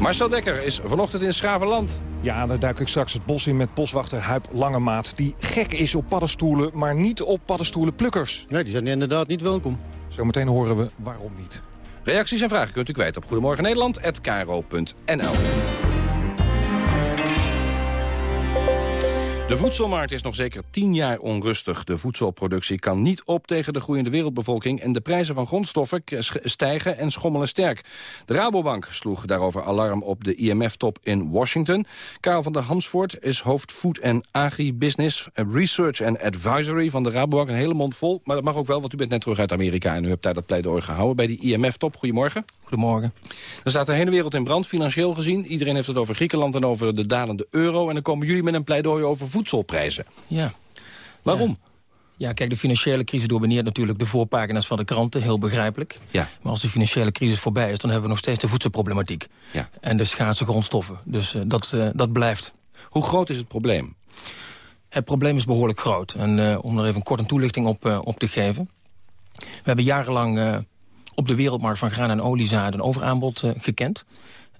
Marcel Dekker is vanochtend in Schravenland. Ja, daar duik ik straks het bos in met boswachter Huip Langemaat... die gek is op paddenstoelen, maar niet op paddenstoelenplukkers. Nee, die zijn inderdaad niet welkom. Zometeen horen we waarom niet. Reacties en vragen kunt u kwijt op Goedemorgen De voedselmarkt is nog zeker tien jaar onrustig. De voedselproductie kan niet op tegen de groeiende wereldbevolking... en de prijzen van grondstoffen stijgen en schommelen sterk. De Rabobank sloeg daarover alarm op de IMF-top in Washington. Karel van der Hamsvoort is hoofd Food en Agribusiness... Research and Advisory van de Rabobank. Een hele mond vol, maar dat mag ook wel, want u bent net terug uit Amerika... en u hebt daar dat pleidooi gehouden bij die IMF-top. Goedemorgen. Goedemorgen. Er staat de hele wereld in brand, financieel gezien. Iedereen heeft het over Griekenland en over de dalende euro. En dan komen jullie met een pleidooi over voedselprijzen. Ja. Waarom? Ja. kijk, de financiële crisis domineert natuurlijk de voorpagina's van de kranten, heel begrijpelijk. Ja. Maar als de financiële crisis voorbij is, dan hebben we nog steeds de voedselproblematiek. Ja. En de schaarse grondstoffen. Dus uh, dat, uh, dat blijft. Hoe groot is het probleem? Het probleem is behoorlijk groot. En uh, om er even kort een toelichting op, op te geven. We hebben jarenlang op de wereldmarkt van graan en oliezaden een overaanbod gekend.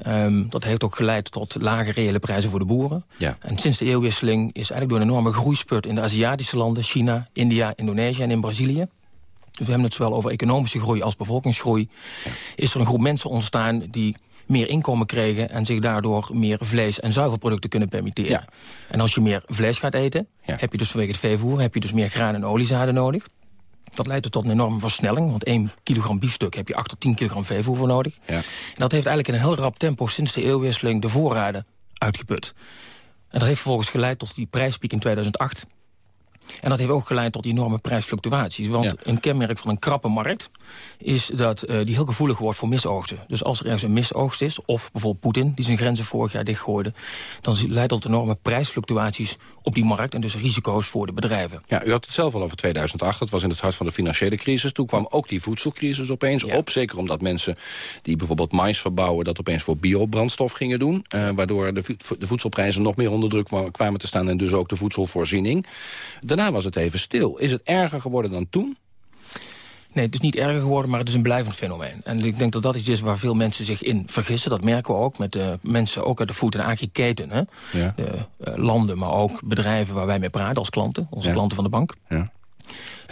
Um, dat heeft ook geleid tot lage reële prijzen voor de boeren. Ja. En sinds de eeuwwisseling is eigenlijk door een enorme groeispurt... in de Aziatische landen, China, India, Indonesië en in Brazilië... dus we hebben het zowel over economische groei als bevolkingsgroei... is er een groep mensen ontstaan die meer inkomen kregen... en zich daardoor meer vlees- en zuivelproducten kunnen permitteren. Ja. En als je meer vlees gaat eten, heb je dus vanwege het veevoer... heb je dus meer graan en oliezaden nodig. Dat leidt tot een enorme versnelling. Want 1 kilogram biefstuk heb je 8 tot 10 kilogram veevoer voor nodig. Ja. En dat heeft eigenlijk in een heel rap tempo sinds de eeuwwisseling de voorraden uitgeput. En dat heeft vervolgens geleid tot die prijspiek in 2008. En dat heeft ook geleid tot enorme prijsfluctuaties. Want Ja. een kenmerk van een krappe markt is dat eh, die heel gevoelig wordt voor misoogsten. Dus als er ergens een misoogst is, of bijvoorbeeld Poetin... die zijn grenzen vorig jaar dichtgooide... dan leidt dat tot enorme prijsfluctuaties op die markt... en dus risico's voor de bedrijven. Ja, u had het zelf al over 2008. Dat was in het hart van de financiële crisis. Toen kwam ook die voedselcrisis opeens op. Zeker omdat mensen die bijvoorbeeld mais verbouwen... dat opeens voor biobrandstof gingen doen. eh, waardoor de, de voedselprijzen nog meer onder druk kwa- kwamen te staan... en dus ook de voedselvoorziening. Daarna was het even stil. Is het erger geworden dan toen? Nee, het is niet erger geworden, maar het is een blijvend fenomeen. En ik denk dat dat iets is waar veel mensen zich in vergissen. Dat merken we ook met de mensen, ook uit de food- en agri-keten. hè. Ja. De eh, landen, maar ook bedrijven waar wij mee praten als klanten. Onze Ja. klanten van de bank. Ja.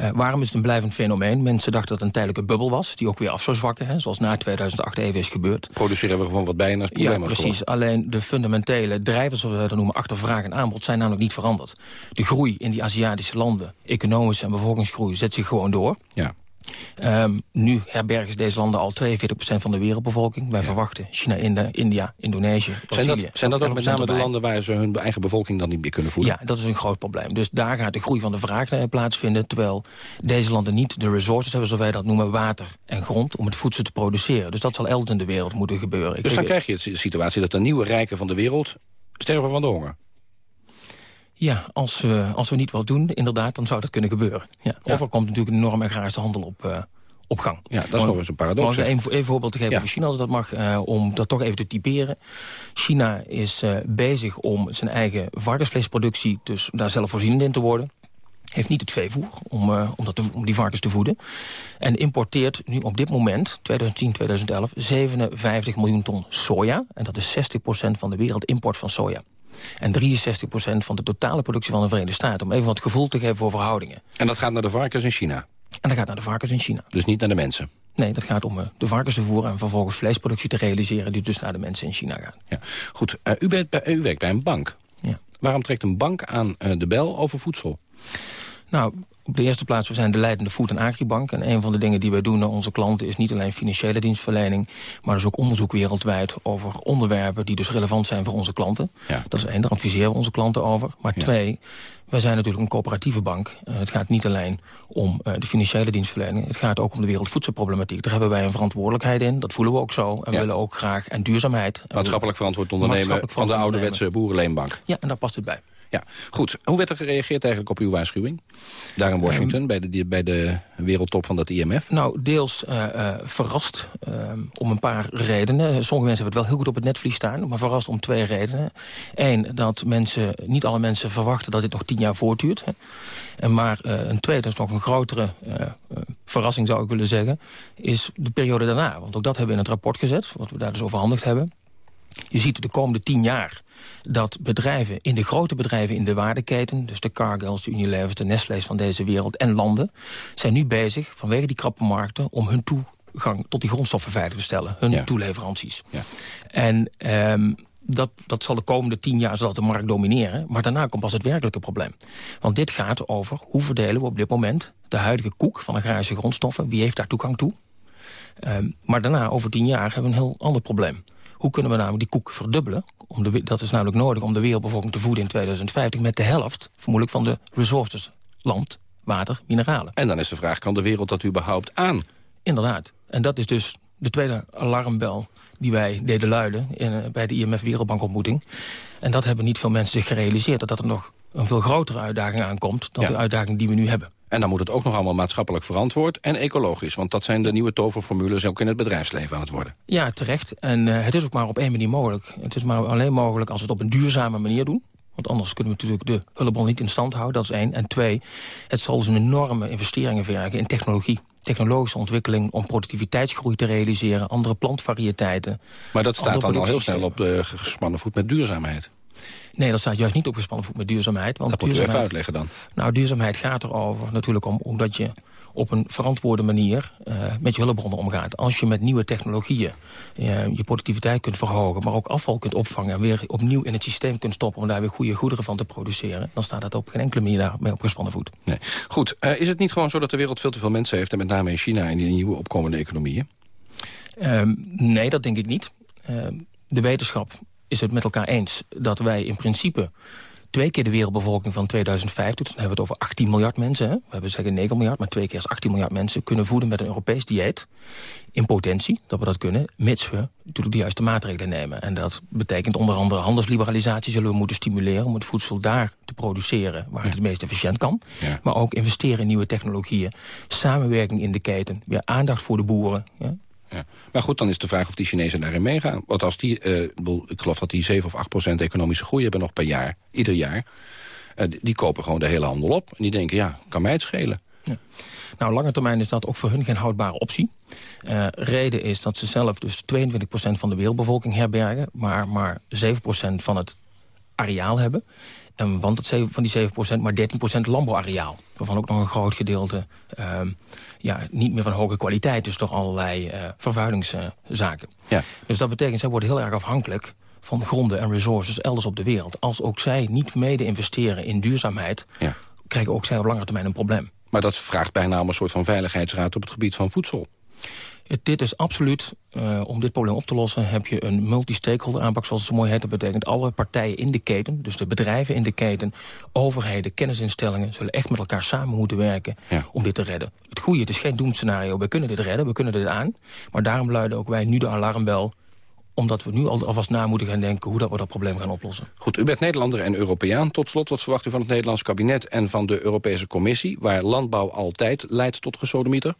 Uh, waarom is het een blijvend fenomeen? Mensen dachten dat het een tijdelijke bubbel was, die ook weer af zou zwakken, hè, zoals na 2008 even is gebeurd. Produceren we gewoon wat bij en als probleem Ja, precies. Alleen de fundamentele drijvers, zoals we dat noemen, achter vraag en aanbod, zijn namelijk niet veranderd. De groei in die Aziatische landen, economische en bevolkingsgroei, zet zich gewoon door. Ja. Um, nu herbergen deze landen al 42% van de wereldbevolking. Wij verwachten China, India, India Indonesië, Zijn Brazilië. dat, zijn dat ook met name de landen waar ze hun eigen bevolking dan niet meer kunnen voeden? Ja, dat is een groot probleem. Dus daar gaat de groei van de vraag naar plaatsvinden... terwijl deze landen niet de resources hebben, zoals wij dat noemen... water en grond, om het voedsel te produceren. Dus dat zal elders in de wereld moeten gebeuren. Ik Dus dan krijg je de situatie dat de nieuwe rijken van de wereld sterven van de honger. Ja, als we, als we niet wat doen, inderdaad, dan zou dat kunnen gebeuren. Ja. Of er komt natuurlijk een enorme agrarische handel op, op gang. Ja, dat is nog eens een paradox, Om even, een voorbeeld te geven Ja. over China, als dat mag, eh, om dat toch even te typeren. China is eh, bezig om zijn eigen varkensvleesproductie, dus daar zelfvoorzienend in te worden. Heeft niet het veevoer om, om, dat te- om die varkens te voeden. En importeert nu op dit moment, 2010, 2011, 57 miljoen ton soja. En dat is 60% van de wereldimport van soja. En 63% van de totale productie van de Verenigde Staten. Om even wat gevoel te geven voor verhoudingen. En dat gaat naar de varkens in China, En dat gaat naar de varkens in China. dus niet naar de mensen. Nee, dat gaat om eh, de varkens te voeren en vervolgens vleesproductie te realiseren... die dus naar de mensen in China gaat. Ja. Goed, eh, u, bent bij, u werkt bij een bank. Ja. Waarom trekt een bank aan eh, de bel over voedsel? Nou, op de eerste plaats, we zijn de leidende food- en agribank. En een van de dingen die wij doen naar onze klanten... is niet alleen financiële dienstverlening... maar dus ook onderzoek wereldwijd over onderwerpen... die dus relevant zijn voor onze klanten. Ja. Dat is één, daar adviseren we onze klanten over. Maar twee, wij zijn natuurlijk een coöperatieve bank. Eh, het gaat niet alleen om eh, de financiële dienstverlening. Het gaat ook om de wereldvoedselproblematiek. Daar hebben wij een verantwoordelijkheid in. Dat voelen we ook zo. En we willen ook graag en duurzaamheid. Maatschappelijk verantwoord ondernemen Maatschappelijk van de ouderwetse boerenleenbank. Ja, en daar past het bij. Ja, goed. Hoe werd er gereageerd eigenlijk op uw waarschuwing? Daar in Washington, bij, de, bij de wereldtop van dat IMF? Nou, deels eh, eh, verrast eh, om een paar redenen. Sommige mensen hebben het wel heel goed op het netvlies staan... maar verrast om twee redenen. Eén, dat mensen, niet alle mensen verwachten dat dit nog tien jaar voortduurt. Hè. En maar eh, een tweede, dat is nog een grotere verrassing zou ik willen zeggen... is de periode daarna. Want ook dat hebben we in het rapport gezet, wat we daar dus overhandigd hebben. Je ziet de komende tien jaar dat bedrijven, in de grote bedrijven in de waardeketen... dus de Cargills, de Unilevers, de Nestle's van deze wereld en landen... zijn nu bezig, vanwege die krappe markten... om hun toegang tot die grondstoffen veilig te stellen. Hun Ja. toeleveranties. Ja. En ehm, dat, dat zal de komende tien jaar zal de markt domineren. Maar daarna komt pas het werkelijke probleem. Want dit gaat over hoe verdelen we op dit moment... de huidige koek van agrarische grondstoffen. Wie heeft daar toegang toe? Ehm, maar daarna, over tien jaar, hebben we een heel ander probleem. Hoe kunnen we namelijk die koek verdubbelen? Om de, dat is namelijk nodig om de wereldbevolking te voeden in 2050... met de helft, vermoedelijk, van de resources. Land, water, mineralen. En dan is de vraag, kan de wereld dat überhaupt aan? Inderdaad. En dat is dus de tweede alarmbel die wij deden luiden... In, eh, bij de IMF Wereldbankontmoeting. En dat hebben niet veel mensen zich gerealiseerd... dat er nog een veel grotere uitdaging aankomt... dan Ja. de uitdaging die we nu hebben. En dan moet het ook nog allemaal maatschappelijk verantwoord en ecologisch. Want dat zijn de nieuwe toverformules ook in het bedrijfsleven aan het worden. Ja, terecht. En eh, het is ook maar op één manier mogelijk. Het is maar alleen mogelijk als we het op een duurzame manier doen. Want anders kunnen we natuurlijk de hulpbron niet in stand houden. Dat is één. En twee, het zal dus een enorme investeringen vergen in technologie. Technologische ontwikkeling om productiviteitsgroei te realiseren. Andere plantvariëteiten. Maar dat staat dan al heel snel op de gespannen voet met duurzaamheid. Nee, dat staat juist niet op gespannen voet met duurzaamheid. Want Dat moet u even duurzaamheid, uitleggen dan. Nou, duurzaamheid gaat erover natuurlijk om omdat je op een verantwoorde manier eh, met je hulpbronnen omgaat. Als je met nieuwe technologieën eh, je productiviteit kunt verhogen... maar ook afval kunt opvangen en weer opnieuw in het systeem kunt stoppen... om daar weer goede goederen van te produceren... dan staat dat op geen enkele manier daarmee op gespannen voet. Nee. Goed, eh, is het niet gewoon zo dat de wereld veel te veel mensen heeft... en met name in China en die nieuwe opkomende economieën? Ehm, nee, dat denk ik niet. Ehm, de wetenschap is het met elkaar eens dat wij in principe twee keer de wereldbevolking van 2005... dus dan hebben we het over 18 miljard mensen. Hè? We hebben zeggen 9 miljard, maar twee keer is 18 miljard mensen... kunnen voeden met een Europees dieet in potentie, dat we dat kunnen... mits we natuurlijk de juiste maatregelen nemen. En dat betekent onder andere handelsliberalisatie zullen we moeten stimuleren... om het voedsel daar te produceren waar het het meest efficiënt kan. Ja. Maar ook investeren in nieuwe technologieën. Samenwerking in de keten, weer aandacht voor de boeren... Ja? Ja. Maar goed, dan is de vraag of die Chinezen daarin meegaan. Want als die, eh, ik geloof dat die 7 of 8 procent economische groei hebben nog per jaar. Ieder jaar. Eh, die, kopen gewoon de hele handel op. En die denken, ja, kan mij het schelen. Nou, lange termijn is dat ook voor hun geen houdbare optie. Eh, reden is dat ze zelf dus 22% van de wereldbevolking herbergen... maar maar 7% van het areaal hebben. En want het zeven- van die 7% maar 13% landbouwareaal. Waarvan ook nog een groot gedeelte ehm, ja, niet meer van hoge kwaliteit. Dus toch allerlei eh, vervuilingszaken. Ja. Dus dat betekent, zij worden heel erg afhankelijk van gronden en resources elders op de wereld. Als ook zij niet mede investeren in duurzaamheid... Ja. krijgen ook zij op lange termijn een probleem. Maar dat vraagt bijna om een soort van veiligheidsraad op het gebied van voedsel. Het- dit is absoluut, eh, om dit probleem op te lossen... heb je een multi-stakeholder aanpak, zoals het zo mooi heet. Dat betekent alle partijen in de keten, dus de bedrijven in de keten... overheden, kennisinstellingen, zullen echt met elkaar samen moeten werken... om dit te redden. Het goede, het is geen doemscenario. We kunnen dit redden, we kunnen dit aan. Maar daarom luiden ook wij nu de alarmbel omdat we nu al, alvast na moeten gaan denken... hoe dat we dat probleem gaan oplossen. Goed, u bent Nederlander en Europeaan. Tot slot, wat verwacht u van het Nederlands kabinet en van de Europese Commissie... waar landbouw altijd leidt tot gesodemieter?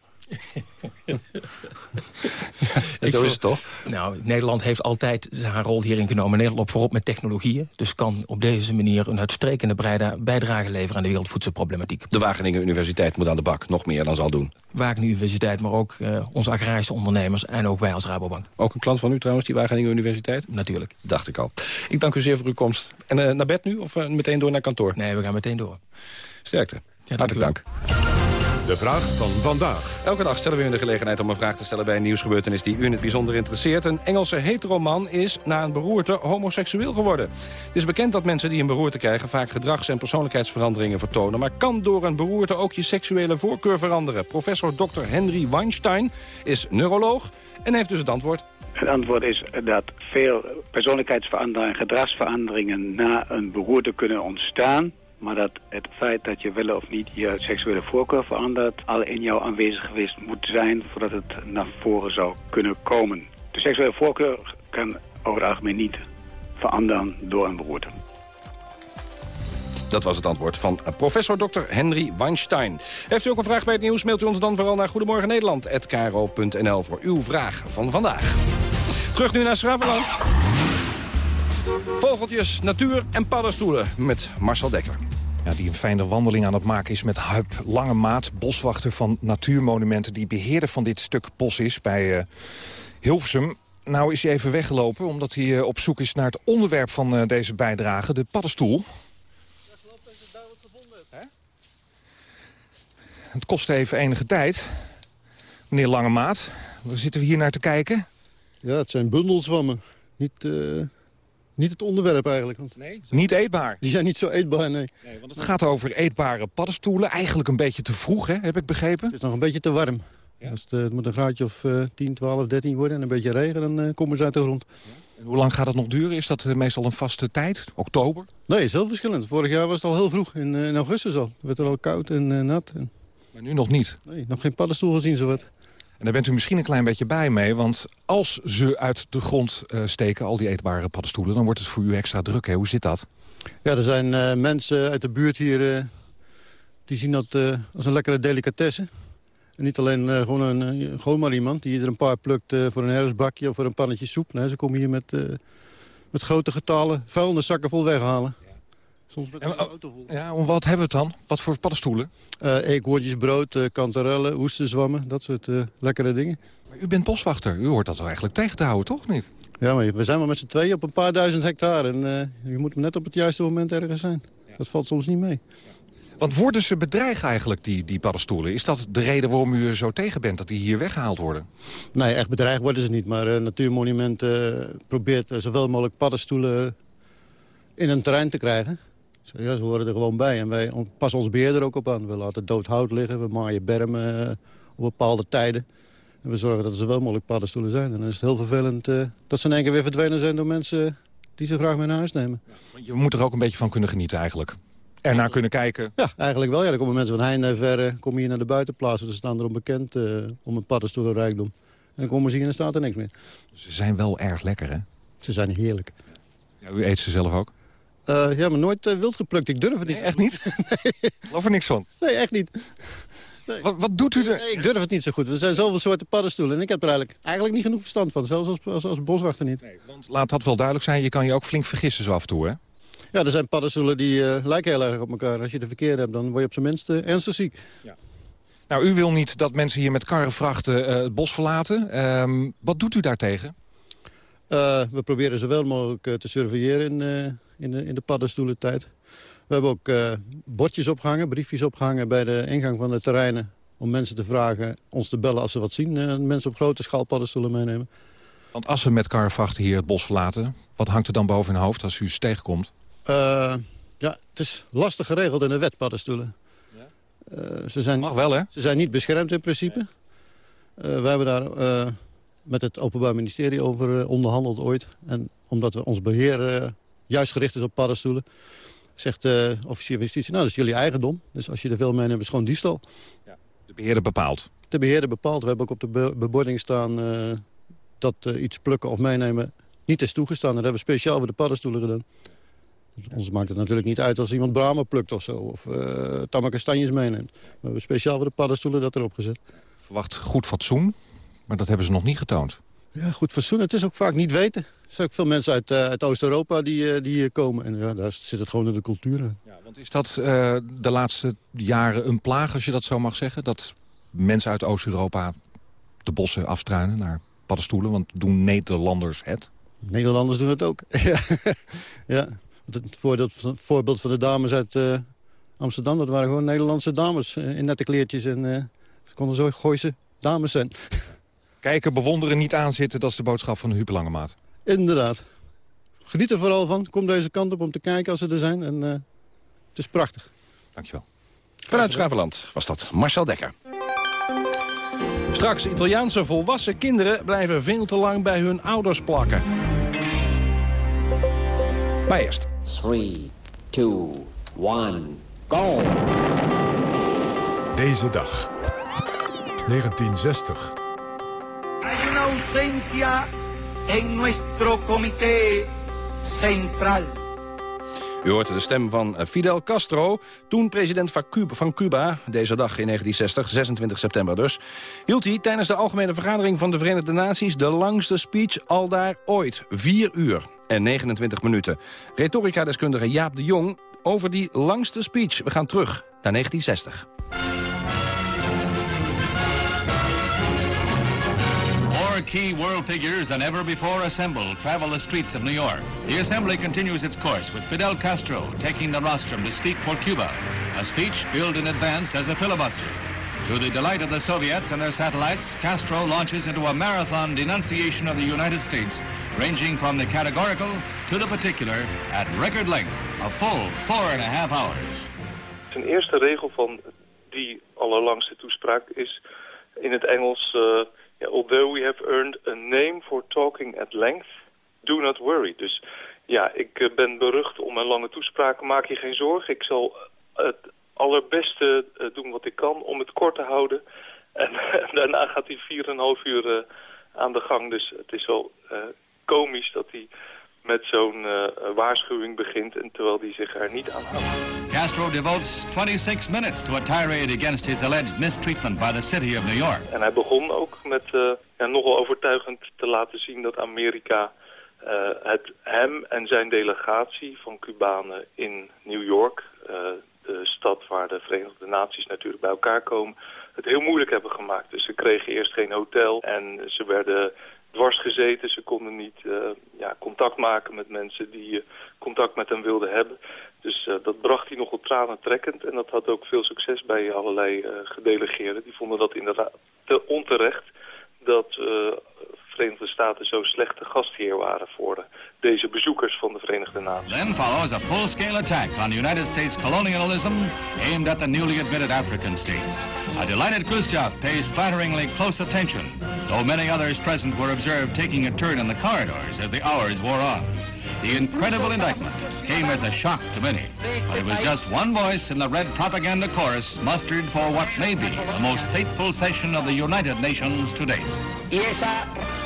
Ik zo is het toch? Nou, Nederland heeft altijd haar rol hierin genomen. Nederland loopt voorop met technologieën. Dus kan op deze manier een uitstekende bijdrage leveren... aan de wereldvoedselproblematiek. De Wageningen Universiteit moet aan de bak. Nog meer dan zal doen. Wageningen Universiteit, maar ook eh, onze agrarische ondernemers... en ook wij als Rabobank. Ook een klant van u trouwens, die Wageningen Universiteit? Natuurlijk. Dacht ik al. Ik dank u zeer voor uw komst. En eh, naar bed nu of eh, meteen door naar kantoor? Nee, we gaan meteen door. Sterkte. Hartelijk dank. De vraag van vandaag. Elke dag stellen we u de gelegenheid om een vraag te stellen bij een nieuwsgebeurtenis die u in het bijzonder interesseert. Een Engelse heteroman is na een beroerte homoseksueel geworden. Het is bekend dat mensen die een beroerte krijgen vaak gedrags- en persoonlijkheidsveranderingen vertonen. Maar kan door een beroerte ook je seksuele voorkeur veranderen? Professor Dr. Henry Weinstein is neuroloog en heeft dus het antwoord. Het antwoord is dat veel persoonlijkheidsveranderingen, gedragsveranderingen na een beroerte kunnen ontstaan. Maar dat het feit dat je wel of niet je seksuele voorkeur verandert... al in jou aanwezig geweest moet zijn voordat het naar voren zou kunnen komen. De seksuele voorkeur kan over het algemeen niet veranderen door een beroerte. Dat was het antwoord van professor Dr. Henry Weinstein. Heeft u ook een vraag bij het nieuws, mailt u ons dan vooral naar Goedemorgen Nederland@kro.nl voor uw vraag van vandaag. Terug nu naar Schravenland. Vogeltjes, natuur en paddenstoelen met Marcel Dekker. Ja, die een fijne wandeling aan het maken is met Huip Langemaat... boswachter van Natuurmonumenten... die beheerder van dit stuk bos is bij eh, Hilversum. Nou is hij even weggelopen omdat hij eh, op zoek is naar het onderwerp van eh, deze bijdrage... de paddenstoel. Het kost even enige tijd. Meneer Langemaat, waar zitten we hier naar te kijken? Ja, het zijn bundelzwammen. Niet, niet het onderwerp eigenlijk. Want nee? Niet eetbaar? Die zijn niet zo eetbaar, nee. Het gaat over eetbare paddenstoelen. Eigenlijk een beetje te vroeg, hè? heb ik begrepen. Het is nog een beetje te warm. Als het, eh, het moet een graadje of eh 10, 12, 13 worden en een beetje regen, dan eh, komen ze uit de grond. En hoe lang gaat het nog duren? Is dat eh, meestal een vaste tijd? Oktober? Nee, het is heel verschillend. Vorig jaar was het al heel vroeg, in, eh, in augustus al. Het werd er al koud en eh, nat. En... Maar nu nog niet? Nee, nog geen paddenstoel gezien zowat. En daar bent u misschien een klein beetje bij mee. Want als ze uit de grond eh, steken, al die eetbare paddenstoelen... dan wordt het voor u extra druk. Hè? Hoe zit dat? Ja, er zijn eh, mensen uit de buurt hier... eh, die zien dat als een lekkere delicatesse. En niet alleen gewoon, een, gewoon maar iemand die er een paar plukt voor een herfstbakje... of voor een pannetje soep. Nee, ze komen hier met, met grote getalen vuilniszakken vol weghalen. Soms met een auto vol. Ja, om wat hebben we het dan? Wat voor paddenstoelen? Eh eekhoortjes, brood, eh, kantarellen, oesterzwammen, dat soort eh, lekkere dingen. Maar u bent boswachter. U hoort dat wel eigenlijk tegen te houden, toch niet? Ja, maar we zijn maar met z'n tweeën op een paar duizend hectare. En eh, je moet net op het juiste moment ergens zijn. Dat valt soms niet mee. Want worden ze bedreigd eigenlijk, die, die paddenstoelen? Is dat de reden waarom u er zo tegen bent, dat die hier weggehaald worden? Nee, echt bedreigd worden ze niet. Maar uh, Natuurmonument uh, probeert uh, zoveel mogelijk paddenstoelen in een terrein te krijgen. Ja, ze horen er gewoon bij. En wij passen ons beheer er ook op aan. We laten dood hout liggen, we maaien bermen op bepaalde tijden. En we zorgen dat er zoveel mogelijk paddenstoelen zijn. En dan is het heel vervelend dat ze in één keer weer verdwenen zijn door mensen die ze graag mee naar huis nemen. Je moet er ook een beetje van kunnen genieten eigenlijk. Ernaar kunnen kijken. Ja, eigenlijk wel. Ja, er komen mensen van heinde en verre komen hier naar de buitenplaatsen. Ze staan erom bekend uh, om een paddenstoelenrijkdom. En dan komen ze hier en dan staat er niks meer. Ze zijn wel erg lekker, hè? Ze zijn heerlijk. Ja, u eet ze zelf ook? Uh, ja, maar nooit uh, wild geplukt. Ik durf het niet. Nee, echt niet? nee. Ik geloof er niks van. Nee, echt niet. Nee. Wat, wat, doet u er? Nee, ik durf het niet zo goed. Er zijn zoveel soorten paddenstoelen. En ik heb er eigenlijk, eigenlijk niet genoeg verstand van. Zelfs als, als, als boswachter niet. Nee, want laat dat wel duidelijk zijn. Je kan je ook flink vergissen zo af en toe, hè? Ja, er zijn paddenstoelen die uh, lijken heel erg op elkaar. Als je de verkeer hebt, dan word je op zijn minst ernstig ziek. Ja. Nou, u wil niet dat mensen hier met karrenvrachten het bos verlaten. Um, wat doet u daartegen? We proberen zoveel mogelijk te surveilleren in, in, de, in de paddenstoelentijd. We hebben ook bordjes opgehangen, briefjes opgehangen bij de ingang van de terreinen om mensen te vragen ons te bellen als ze wat zien. Uh, mensen op grote schaal paddenstoelen meenemen. Want als ze met karrevrachten hier het bos verlaten... wat hangt er dan boven hun hoofd als u ze tegenkomt? Uh, ja, het is lastig geregeld in de wet, paddenstoelen. Ja? Uh, ze zijn, Mag wel, hè? Ze zijn niet beschermd in principe. we hebben daar met het Openbaar Ministerie over onderhandeld ooit. En omdat we ons beheer juist gericht is op paddenstoelen... zegt de officier van justitie, nou, dat is jullie eigendom. Dus als je er veel meeneemt, is gewoon diefstal. Ja. De beheerder bepaalt? De beheerder bepaalt. We hebben ook op de bebording staan uh, dat iets plukken of meenemen niet is toegestaan. Dat hebben we speciaal voor de paddenstoelen gedaan. Ons maakt het natuurlijk niet uit als iemand bramen plukt of zo. Of uh, tamme kastanjes meeneemt. We hebben speciaal voor de paddenstoelen dat erop gezet. Verwacht goed fatsoen, maar dat hebben ze nog niet getoond. Ja, goed fatsoen. Het is ook vaak niet weten. Er zijn ook veel mensen uit, uh, uit Oost-Europa die, uh, die hier komen. En ja, daar zit het gewoon in de cultuur. Ja, want is dat uh, de laatste jaren een plaag, als je dat zo mag zeggen? Dat mensen uit Oost-Europa de bossen afstruinen naar paddenstoelen? Want doen Nederlanders het? Nederlanders doen het ook, ja. Het voorbeeld, voorbeeld van de dames uit Amsterdam... dat waren gewoon Nederlandse dames in nette kleertjes. En ze konden zo Gooise dames zijn. Kijken, bewonderen, niet aanzitten, dat is de boodschap van de Huub Langemaat. Inderdaad. Geniet er vooral van. Kom deze kant op om te kijken als ze er zijn. En uh, het is prachtig. Dankjewel. Vanuit Schavenland was dat Marcel Dekker. Straks, Italiaanse volwassen kinderen blijven veel te lang bij hun ouders plakken. Maar eerst. 3, 2, 1, go! Deze dag. 1960. Ausencia en nuestro comité central. U hoort de stem van Fidel Castro, toen president van Cuba, deze dag in 1960, 26 september dus, hield hij tijdens de Algemene Vergadering van de Verenigde Naties de langste speech al daar ooit, 4 uur en 29 minuten. Retorica-deskundige Jaap de Jong over die langste speech. We gaan terug naar 1960. Key world figures than ever before assembled travel the streets of New York. The assembly continues its course with Fidel Castro taking the rostrum to speak for Cuba, a speech billed in advance as a filibuster. To the delight of the Soviets and their satellites, Castro launches into a marathon denunciation of the United States, ranging from the categorical to the particular at record length, a full four and a half hours. Zijn eerste regel van die allerlangste toespraak is in het Engels... Uh, although we have earned a name for talking at length, do not worry. Dus ja, ik eh, ben berucht om een lange toespraak. Maak je geen zorgen. Ik zal het allerbeste eh, doen wat ik kan om het kort te houden. En daarna gaat hij 4,5 uur aan de gang. Dus het is wel uh, komisch dat hij met zo'n uh, waarschuwing begint... en terwijl hij zich er niet aan houdt. Castro devotes 26 minutes to a tirade against his alleged mistreatment by the city of New York. En hij begon ook met uh, ja, nogal overtuigend te laten zien dat Amerika... Uh, het hem en zijn delegatie van Cubanen in New York... de stad waar de Verenigde Naties natuurlijk bij elkaar komen... het heel moeilijk hebben gemaakt. Dus ze kregen eerst geen hotel en ze werden dwars gezeten. Ze konden niet uh, ja, contact maken met mensen die uh, contact met hem wilden hebben. Dus uh, dat bracht hij nogal tranentrekkend. En dat had ook veel succes bij allerlei gedelegeerden. Die vonden dat inderdaad te onterecht dat Verenigde Staten zo slechte gastheer waren voor deze bezoekers van de Verenigde Naties. Then follows a full-scale attack on United States colonialism aimed at the newly admitted African states. A delighted Khrushchev pays flatteringly close attention, though many others present were observed taking a turn in the corridors as the hours wore on. The incredible indictment came as a shock to many, but it was just one voice in the red propaganda chorus mustered for what may be the most fateful session of the United Nations to date.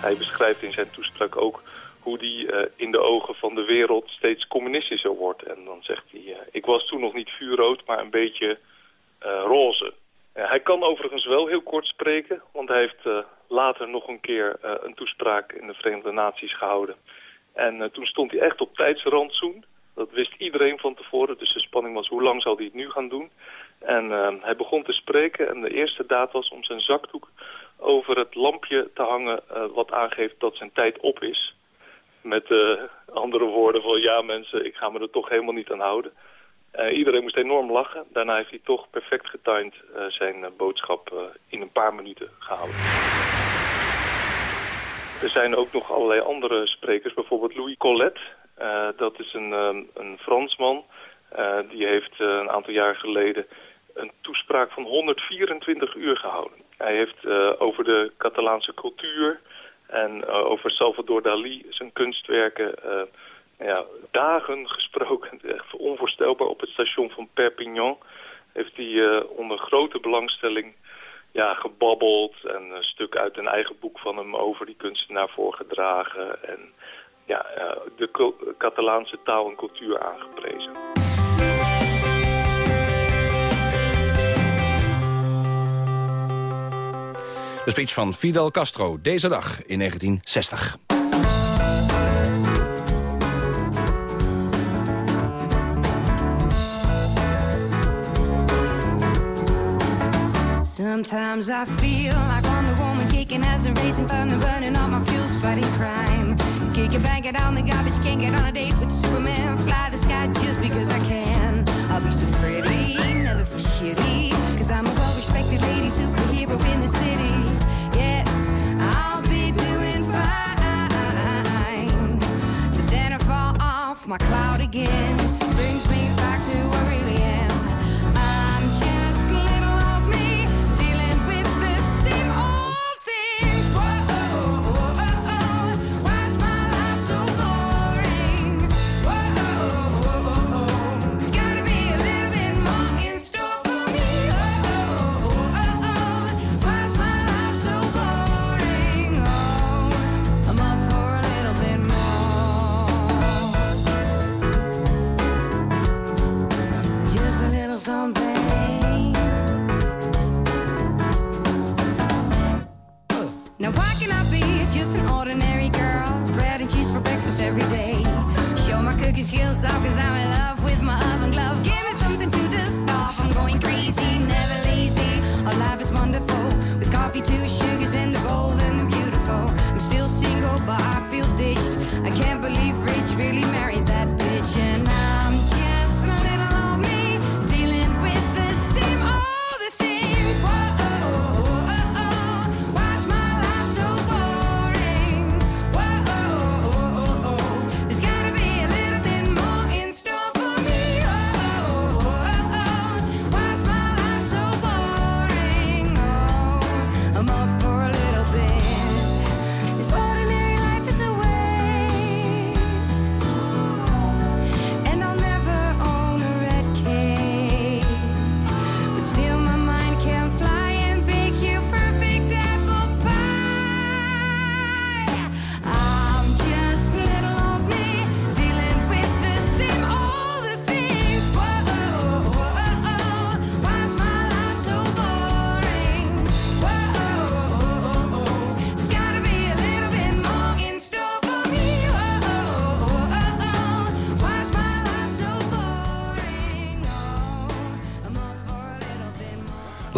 Hij beschrijft in zijn toespraak ook hoe die uh, in de ogen van de wereld steeds communistischer wordt. En dan zegt hij, uh, ik was toen nog niet vuurrood, maar een beetje uh, roze. hij kan overigens wel heel kort spreken, want hij heeft later nog een keer een toespraak in de Verenigde Naties gehouden. En toen stond hij echt op tijdsrandzoen. Dat wist iedereen van tevoren, dus de spanning was hoe lang zal hij het nu gaan doen. En hij begon te spreken en de eerste daad was om zijn zakdoek over het lampje te hangen eh, wat aangeeft dat zijn tijd op is. Met uh, andere woorden van ja mensen, ik ga me er toch helemaal niet aan houden. Uh, iedereen moest enorm lachen. Daarna heeft hij toch perfect getimed zijn boodschap in een paar minuten gehouden. Er zijn ook nog allerlei andere sprekers, bijvoorbeeld Louis Colette. dat is een, een Fransman. die heeft een aantal jaar geleden een toespraak van 124 uur gehouden. Hij heeft uh, over de Catalaanse cultuur en uh, over Salvador Dali, zijn kunstwerken, uh, ja, dagen gesproken. Echt onvoorstelbaar op het station van Perpignan heeft hij onder grote belangstelling ja, gebabbeld en een stuk uit een eigen boek van hem over die kunstenaar voorgedragen. En ja, de Catalaanse taal en cultuur aangeprezen. De speech van Fidel Castro deze dag in 1960. Sometimes I feel like I'm the woman kicking as a racing thunder, burning all my fuels, fighting crime. Kick it, bang it on the garbage, can't get on a date with Superman. Fly the sky just because I can. I'll be so pretty, never for shitty. My cloud again.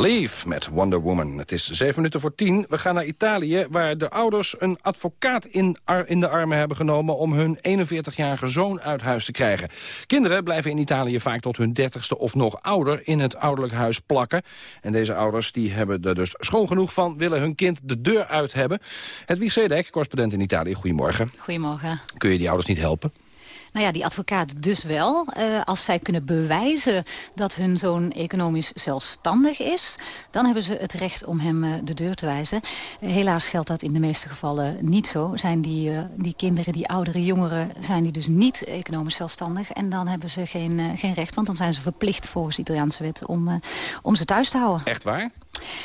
Leave met Wonder Woman. Het is zeven minuten voor tien. We gaan naar Italië, waar de ouders een advocaat in, in de armen hebben genomen... om hun 41-jarige zoon uit huis te krijgen. Kinderen blijven in Italië vaak tot hun 30ste of nog ouder... in het ouderlijk huis plakken. En deze ouders die hebben er dus schoon genoeg van... willen hun kind de deur uit hebben. Het Sedek, correspondent in Italië. Goedemorgen. Goedemorgen. Kun je die ouders niet helpen? Nou ja, die advocaat dus wel. Eh, als zij kunnen bewijzen dat hun zoon economisch zelfstandig is... dan hebben ze het recht om hem eh, de deur te wijzen. Eh, helaas geldt dat in de meeste gevallen niet zo. Zijn die, die kinderen, die oudere jongeren, zijn die dus niet economisch zelfstandig... en dan hebben ze geen, geen recht, want dan zijn ze verplicht volgens de Italiaanse wet... om, om ze thuis te houden. Echt waar?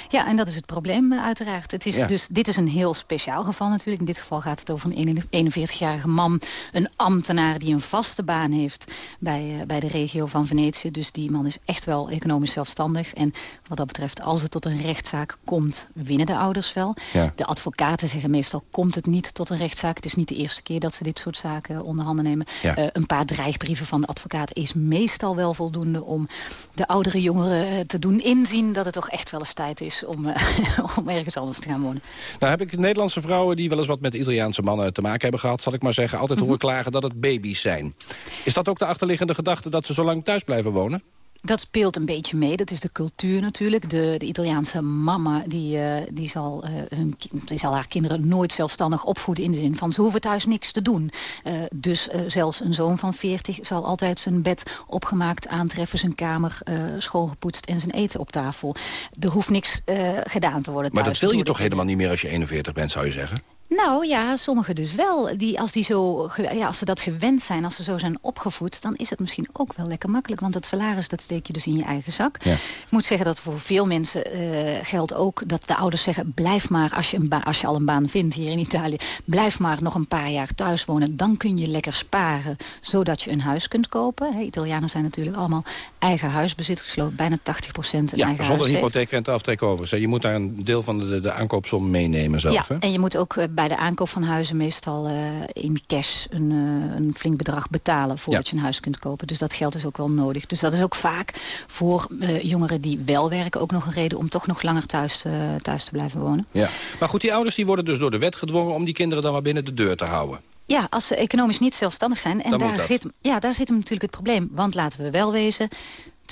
Ja, en dat is het probleem eh, uiteraard. Het is Ja. dus, dit is een heel speciaal geval natuurlijk. In dit geval gaat het over een 41-jarige man, een ambtenaar die een vaste baan heeft bij, eh, bij de regio van Venetië. Dus die man is echt wel economisch zelfstandig. En wat dat betreft, als het tot een rechtszaak komt, winnen de ouders wel. Ja. De advocaten zeggen meestal, komt het niet tot een rechtszaak. Het is niet de eerste keer dat ze dit soort zaken onder handen nemen. Ja. Eh, een paar dreigbrieven van de advocaat is meestal wel voldoende om de oudere jongeren te doen inzien dat het toch echt wel eens tijd is om, uh, om ergens anders te gaan wonen. Nou heb ik Nederlandse vrouwen die wel eens wat met Italiaanse mannen te maken hebben gehad... zal ik maar zeggen, altijd horen mhm. klagen dat het baby's zijn. Is dat ook de achterliggende gedachte dat ze zo lang thuis blijven wonen? Dat speelt een beetje mee. Dat is de cultuur natuurlijk. De, de Italiaanse mama die, uh, die, zal, uh, hun, die zal haar kinderen nooit zelfstandig opvoeden... in de zin van ze hoeven thuis niks te doen. Uh, dus zelfs een zoon van 40 zal altijd zijn bed opgemaakt aantreffen... zijn kamer schoongepoetst en zijn eten op tafel. Er hoeft niks gedaan te worden Maar thuis. dat wil je toch helemaal niet meer als je 41 bent, zou je zeggen? Nou ja, sommigen dus wel. Die, als, die zo, ja, als ze dat gewend zijn, als ze zo zijn opgevoed... dan is het misschien ook wel lekker makkelijk. Want het salaris, dat steek je dus in je eigen zak. Ja. Ik moet zeggen dat voor veel mensen uh, geldt ook... dat de ouders zeggen, blijf maar, als je, een als je al een baan vindt hier in Italië... blijf maar nog een paar jaar thuis wonen. Dan kun je lekker sparen, zodat je een huis kunt kopen. He, Italianen zijn natuurlijk allemaal eigen huisbezit gesloten. Bijna 80 procent ja, eigen zonder hypotheek aftrek over. Je moet daar een deel van de, de aankoopsom meenemen zelf. Ja, hè? en je moet ook bij de aankoop van huizen meestal uh, in cash een, uh, een, flink bedrag betalen voordat ja. je een huis kunt kopen. Dus dat geld is ook wel nodig. Dus dat is ook vaak voor uh, jongeren die wel werken ook nog een reden om toch nog langer thuis, thuis te blijven wonen. Ja. Maar goed, die ouders die worden dus door de wet gedwongen om die kinderen dan maar binnen de deur te houden. Ja, als ze economisch niet zelfstandig zijn. En daar zit, ja, daar zit hem natuurlijk het probleem. Want laten we wel wezen,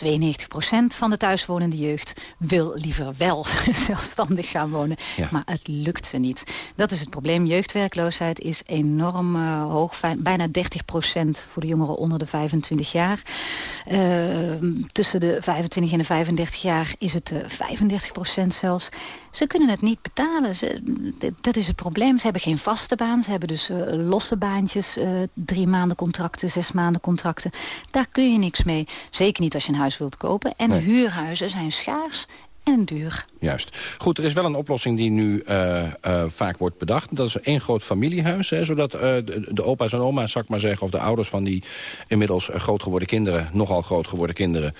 92% van de thuiswonende jeugd wil liever wel zelfstandig gaan wonen. Ja. Maar het lukt ze niet. Dat is het probleem. Jeugdwerkloosheid is enorm uh, hoog. Bijna 30% voor de jongeren onder de 25 jaar. Uh, tussen de 25 en de 35 jaar is het uh, 35% zelfs. Ze kunnen het niet betalen. Ze, dat is het probleem. Ze hebben geen vaste baan. Ze hebben dus uh, losse baantjes. Uh, drie maanden contracten, zes maanden contracten. Daar kun je niks mee. Zeker niet als je een huis wilt kopen. En nee. huurhuizen zijn schaars en duur. Juist. Goed, er is wel een oplossing die nu uh, uh, vaak wordt bedacht. Dat is één groot familiehuis. Hè, zodat uh, de, opa's en oma's, zal ik maar zeggen... of de ouders van die inmiddels groot geworden kinderen... nogal groot geworden kinderen...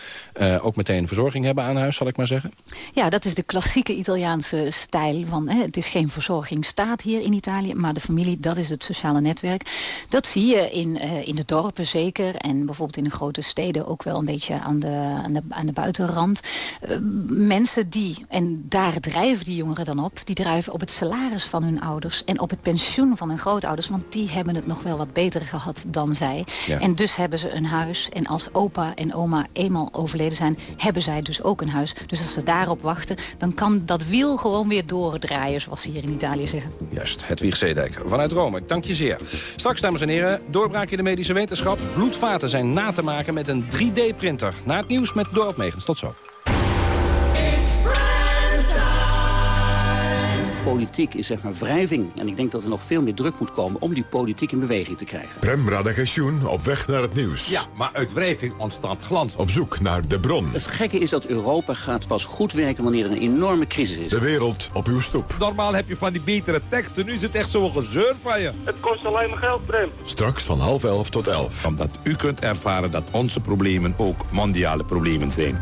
ook meteen verzorging hebben aan huis, zal ik maar zeggen? Ja, dat is de klassieke Italiaanse stijl. Van, hè, het is geen verzorgingsstaat hier in Italië... maar de familie, dat is het sociale netwerk. Dat zie je in, in de dorpen zeker. En bijvoorbeeld in de grote steden ook wel een beetje aan de, aan de, aan de buitenrand. mensen die... En daar drijven die jongeren dan op. Die drijven op het salaris van hun ouders en op het pensioen van hun grootouders. Want die hebben het nog wel wat beter gehad dan zij. Ja. En dus hebben ze een huis. En als opa en oma eenmaal overleden zijn, hebben zij dus ook een huis. Dus als ze daarop wachten, dan kan dat wiel gewoon weer doordraaien, zoals ze hier in Italië zeggen. Juist, Hedwig Zeedijk vanuit Rome. Dank je zeer. Straks, dames en heren, doorbraak in de medische wetenschap. Bloedvaten zijn na te maken met een 3D-printer. Na het nieuws met Dorot Megens. Tot zo. Politiek is zeg maar wrijving. En ik denk dat er nog veel meer druk moet komen om die politiek in beweging te krijgen. Prem Radagensjoen op weg naar het nieuws. Ja, maar uit wrijving ontstaat glans. Op zoek naar de bron. Het gekke is dat Europa gaat pas goed werken wanneer er een enorme crisis is. De wereld op uw stoep. Normaal heb je van die betere teksten, nu is het echt zo'n gezeur van je. Het kost alleen maar geld, Prem. Straks van half elf tot elf. Omdat u kunt ervaren dat onze problemen ook mondiale problemen zijn.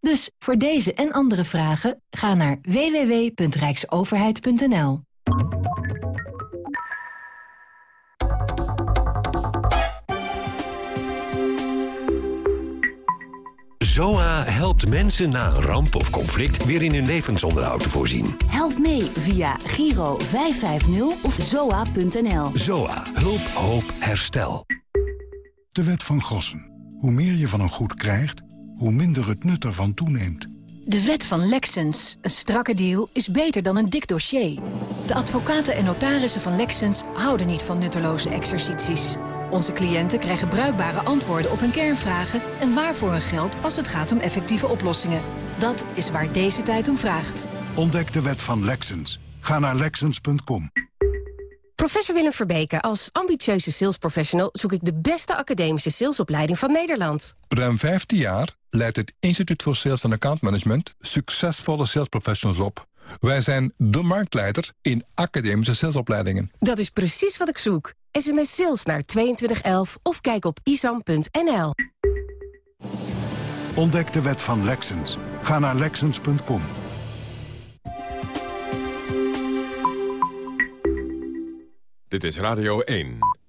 Dus voor deze en andere vragen ga naar www.rijksoverheid.nl. ZOA helpt mensen na een ramp of conflict weer in hun levensonderhoud te voorzien. Help mee via Giro 550 of zoa.nl. ZOA. Hulp, hoop, herstel. De wet van Gossen. Hoe meer je van een goed krijgt, hoe minder het nut ervan toeneemt. De wet van Lexens. Een strakke deal is beter dan een dik dossier. De advocaten en notarissen van Lexens houden niet van nutteloze exercities. Onze cliënten krijgen bruikbare antwoorden op hun kernvragen... en waarvoor hun geld als het gaat om effectieve oplossingen. Dat is waar deze tijd om vraagt. Ontdek de wet van Lexens. Ga naar Lexens.com. Professor Willem Verbeke, als ambitieuze salesprofessional... zoek ik de beste academische salesopleiding van Nederland. Ruim 15 jaar leidt het Instituut voor Sales en Account Management... succesvolle salesprofessionals op. Wij zijn de marktleider in academische salesopleidingen. Dat is precies wat ik zoek. SMS sales naar 2211 of kijk op isam.nl. Ontdek de wet van Lexens. Ga naar Lexens.com. Dit is Radio 1.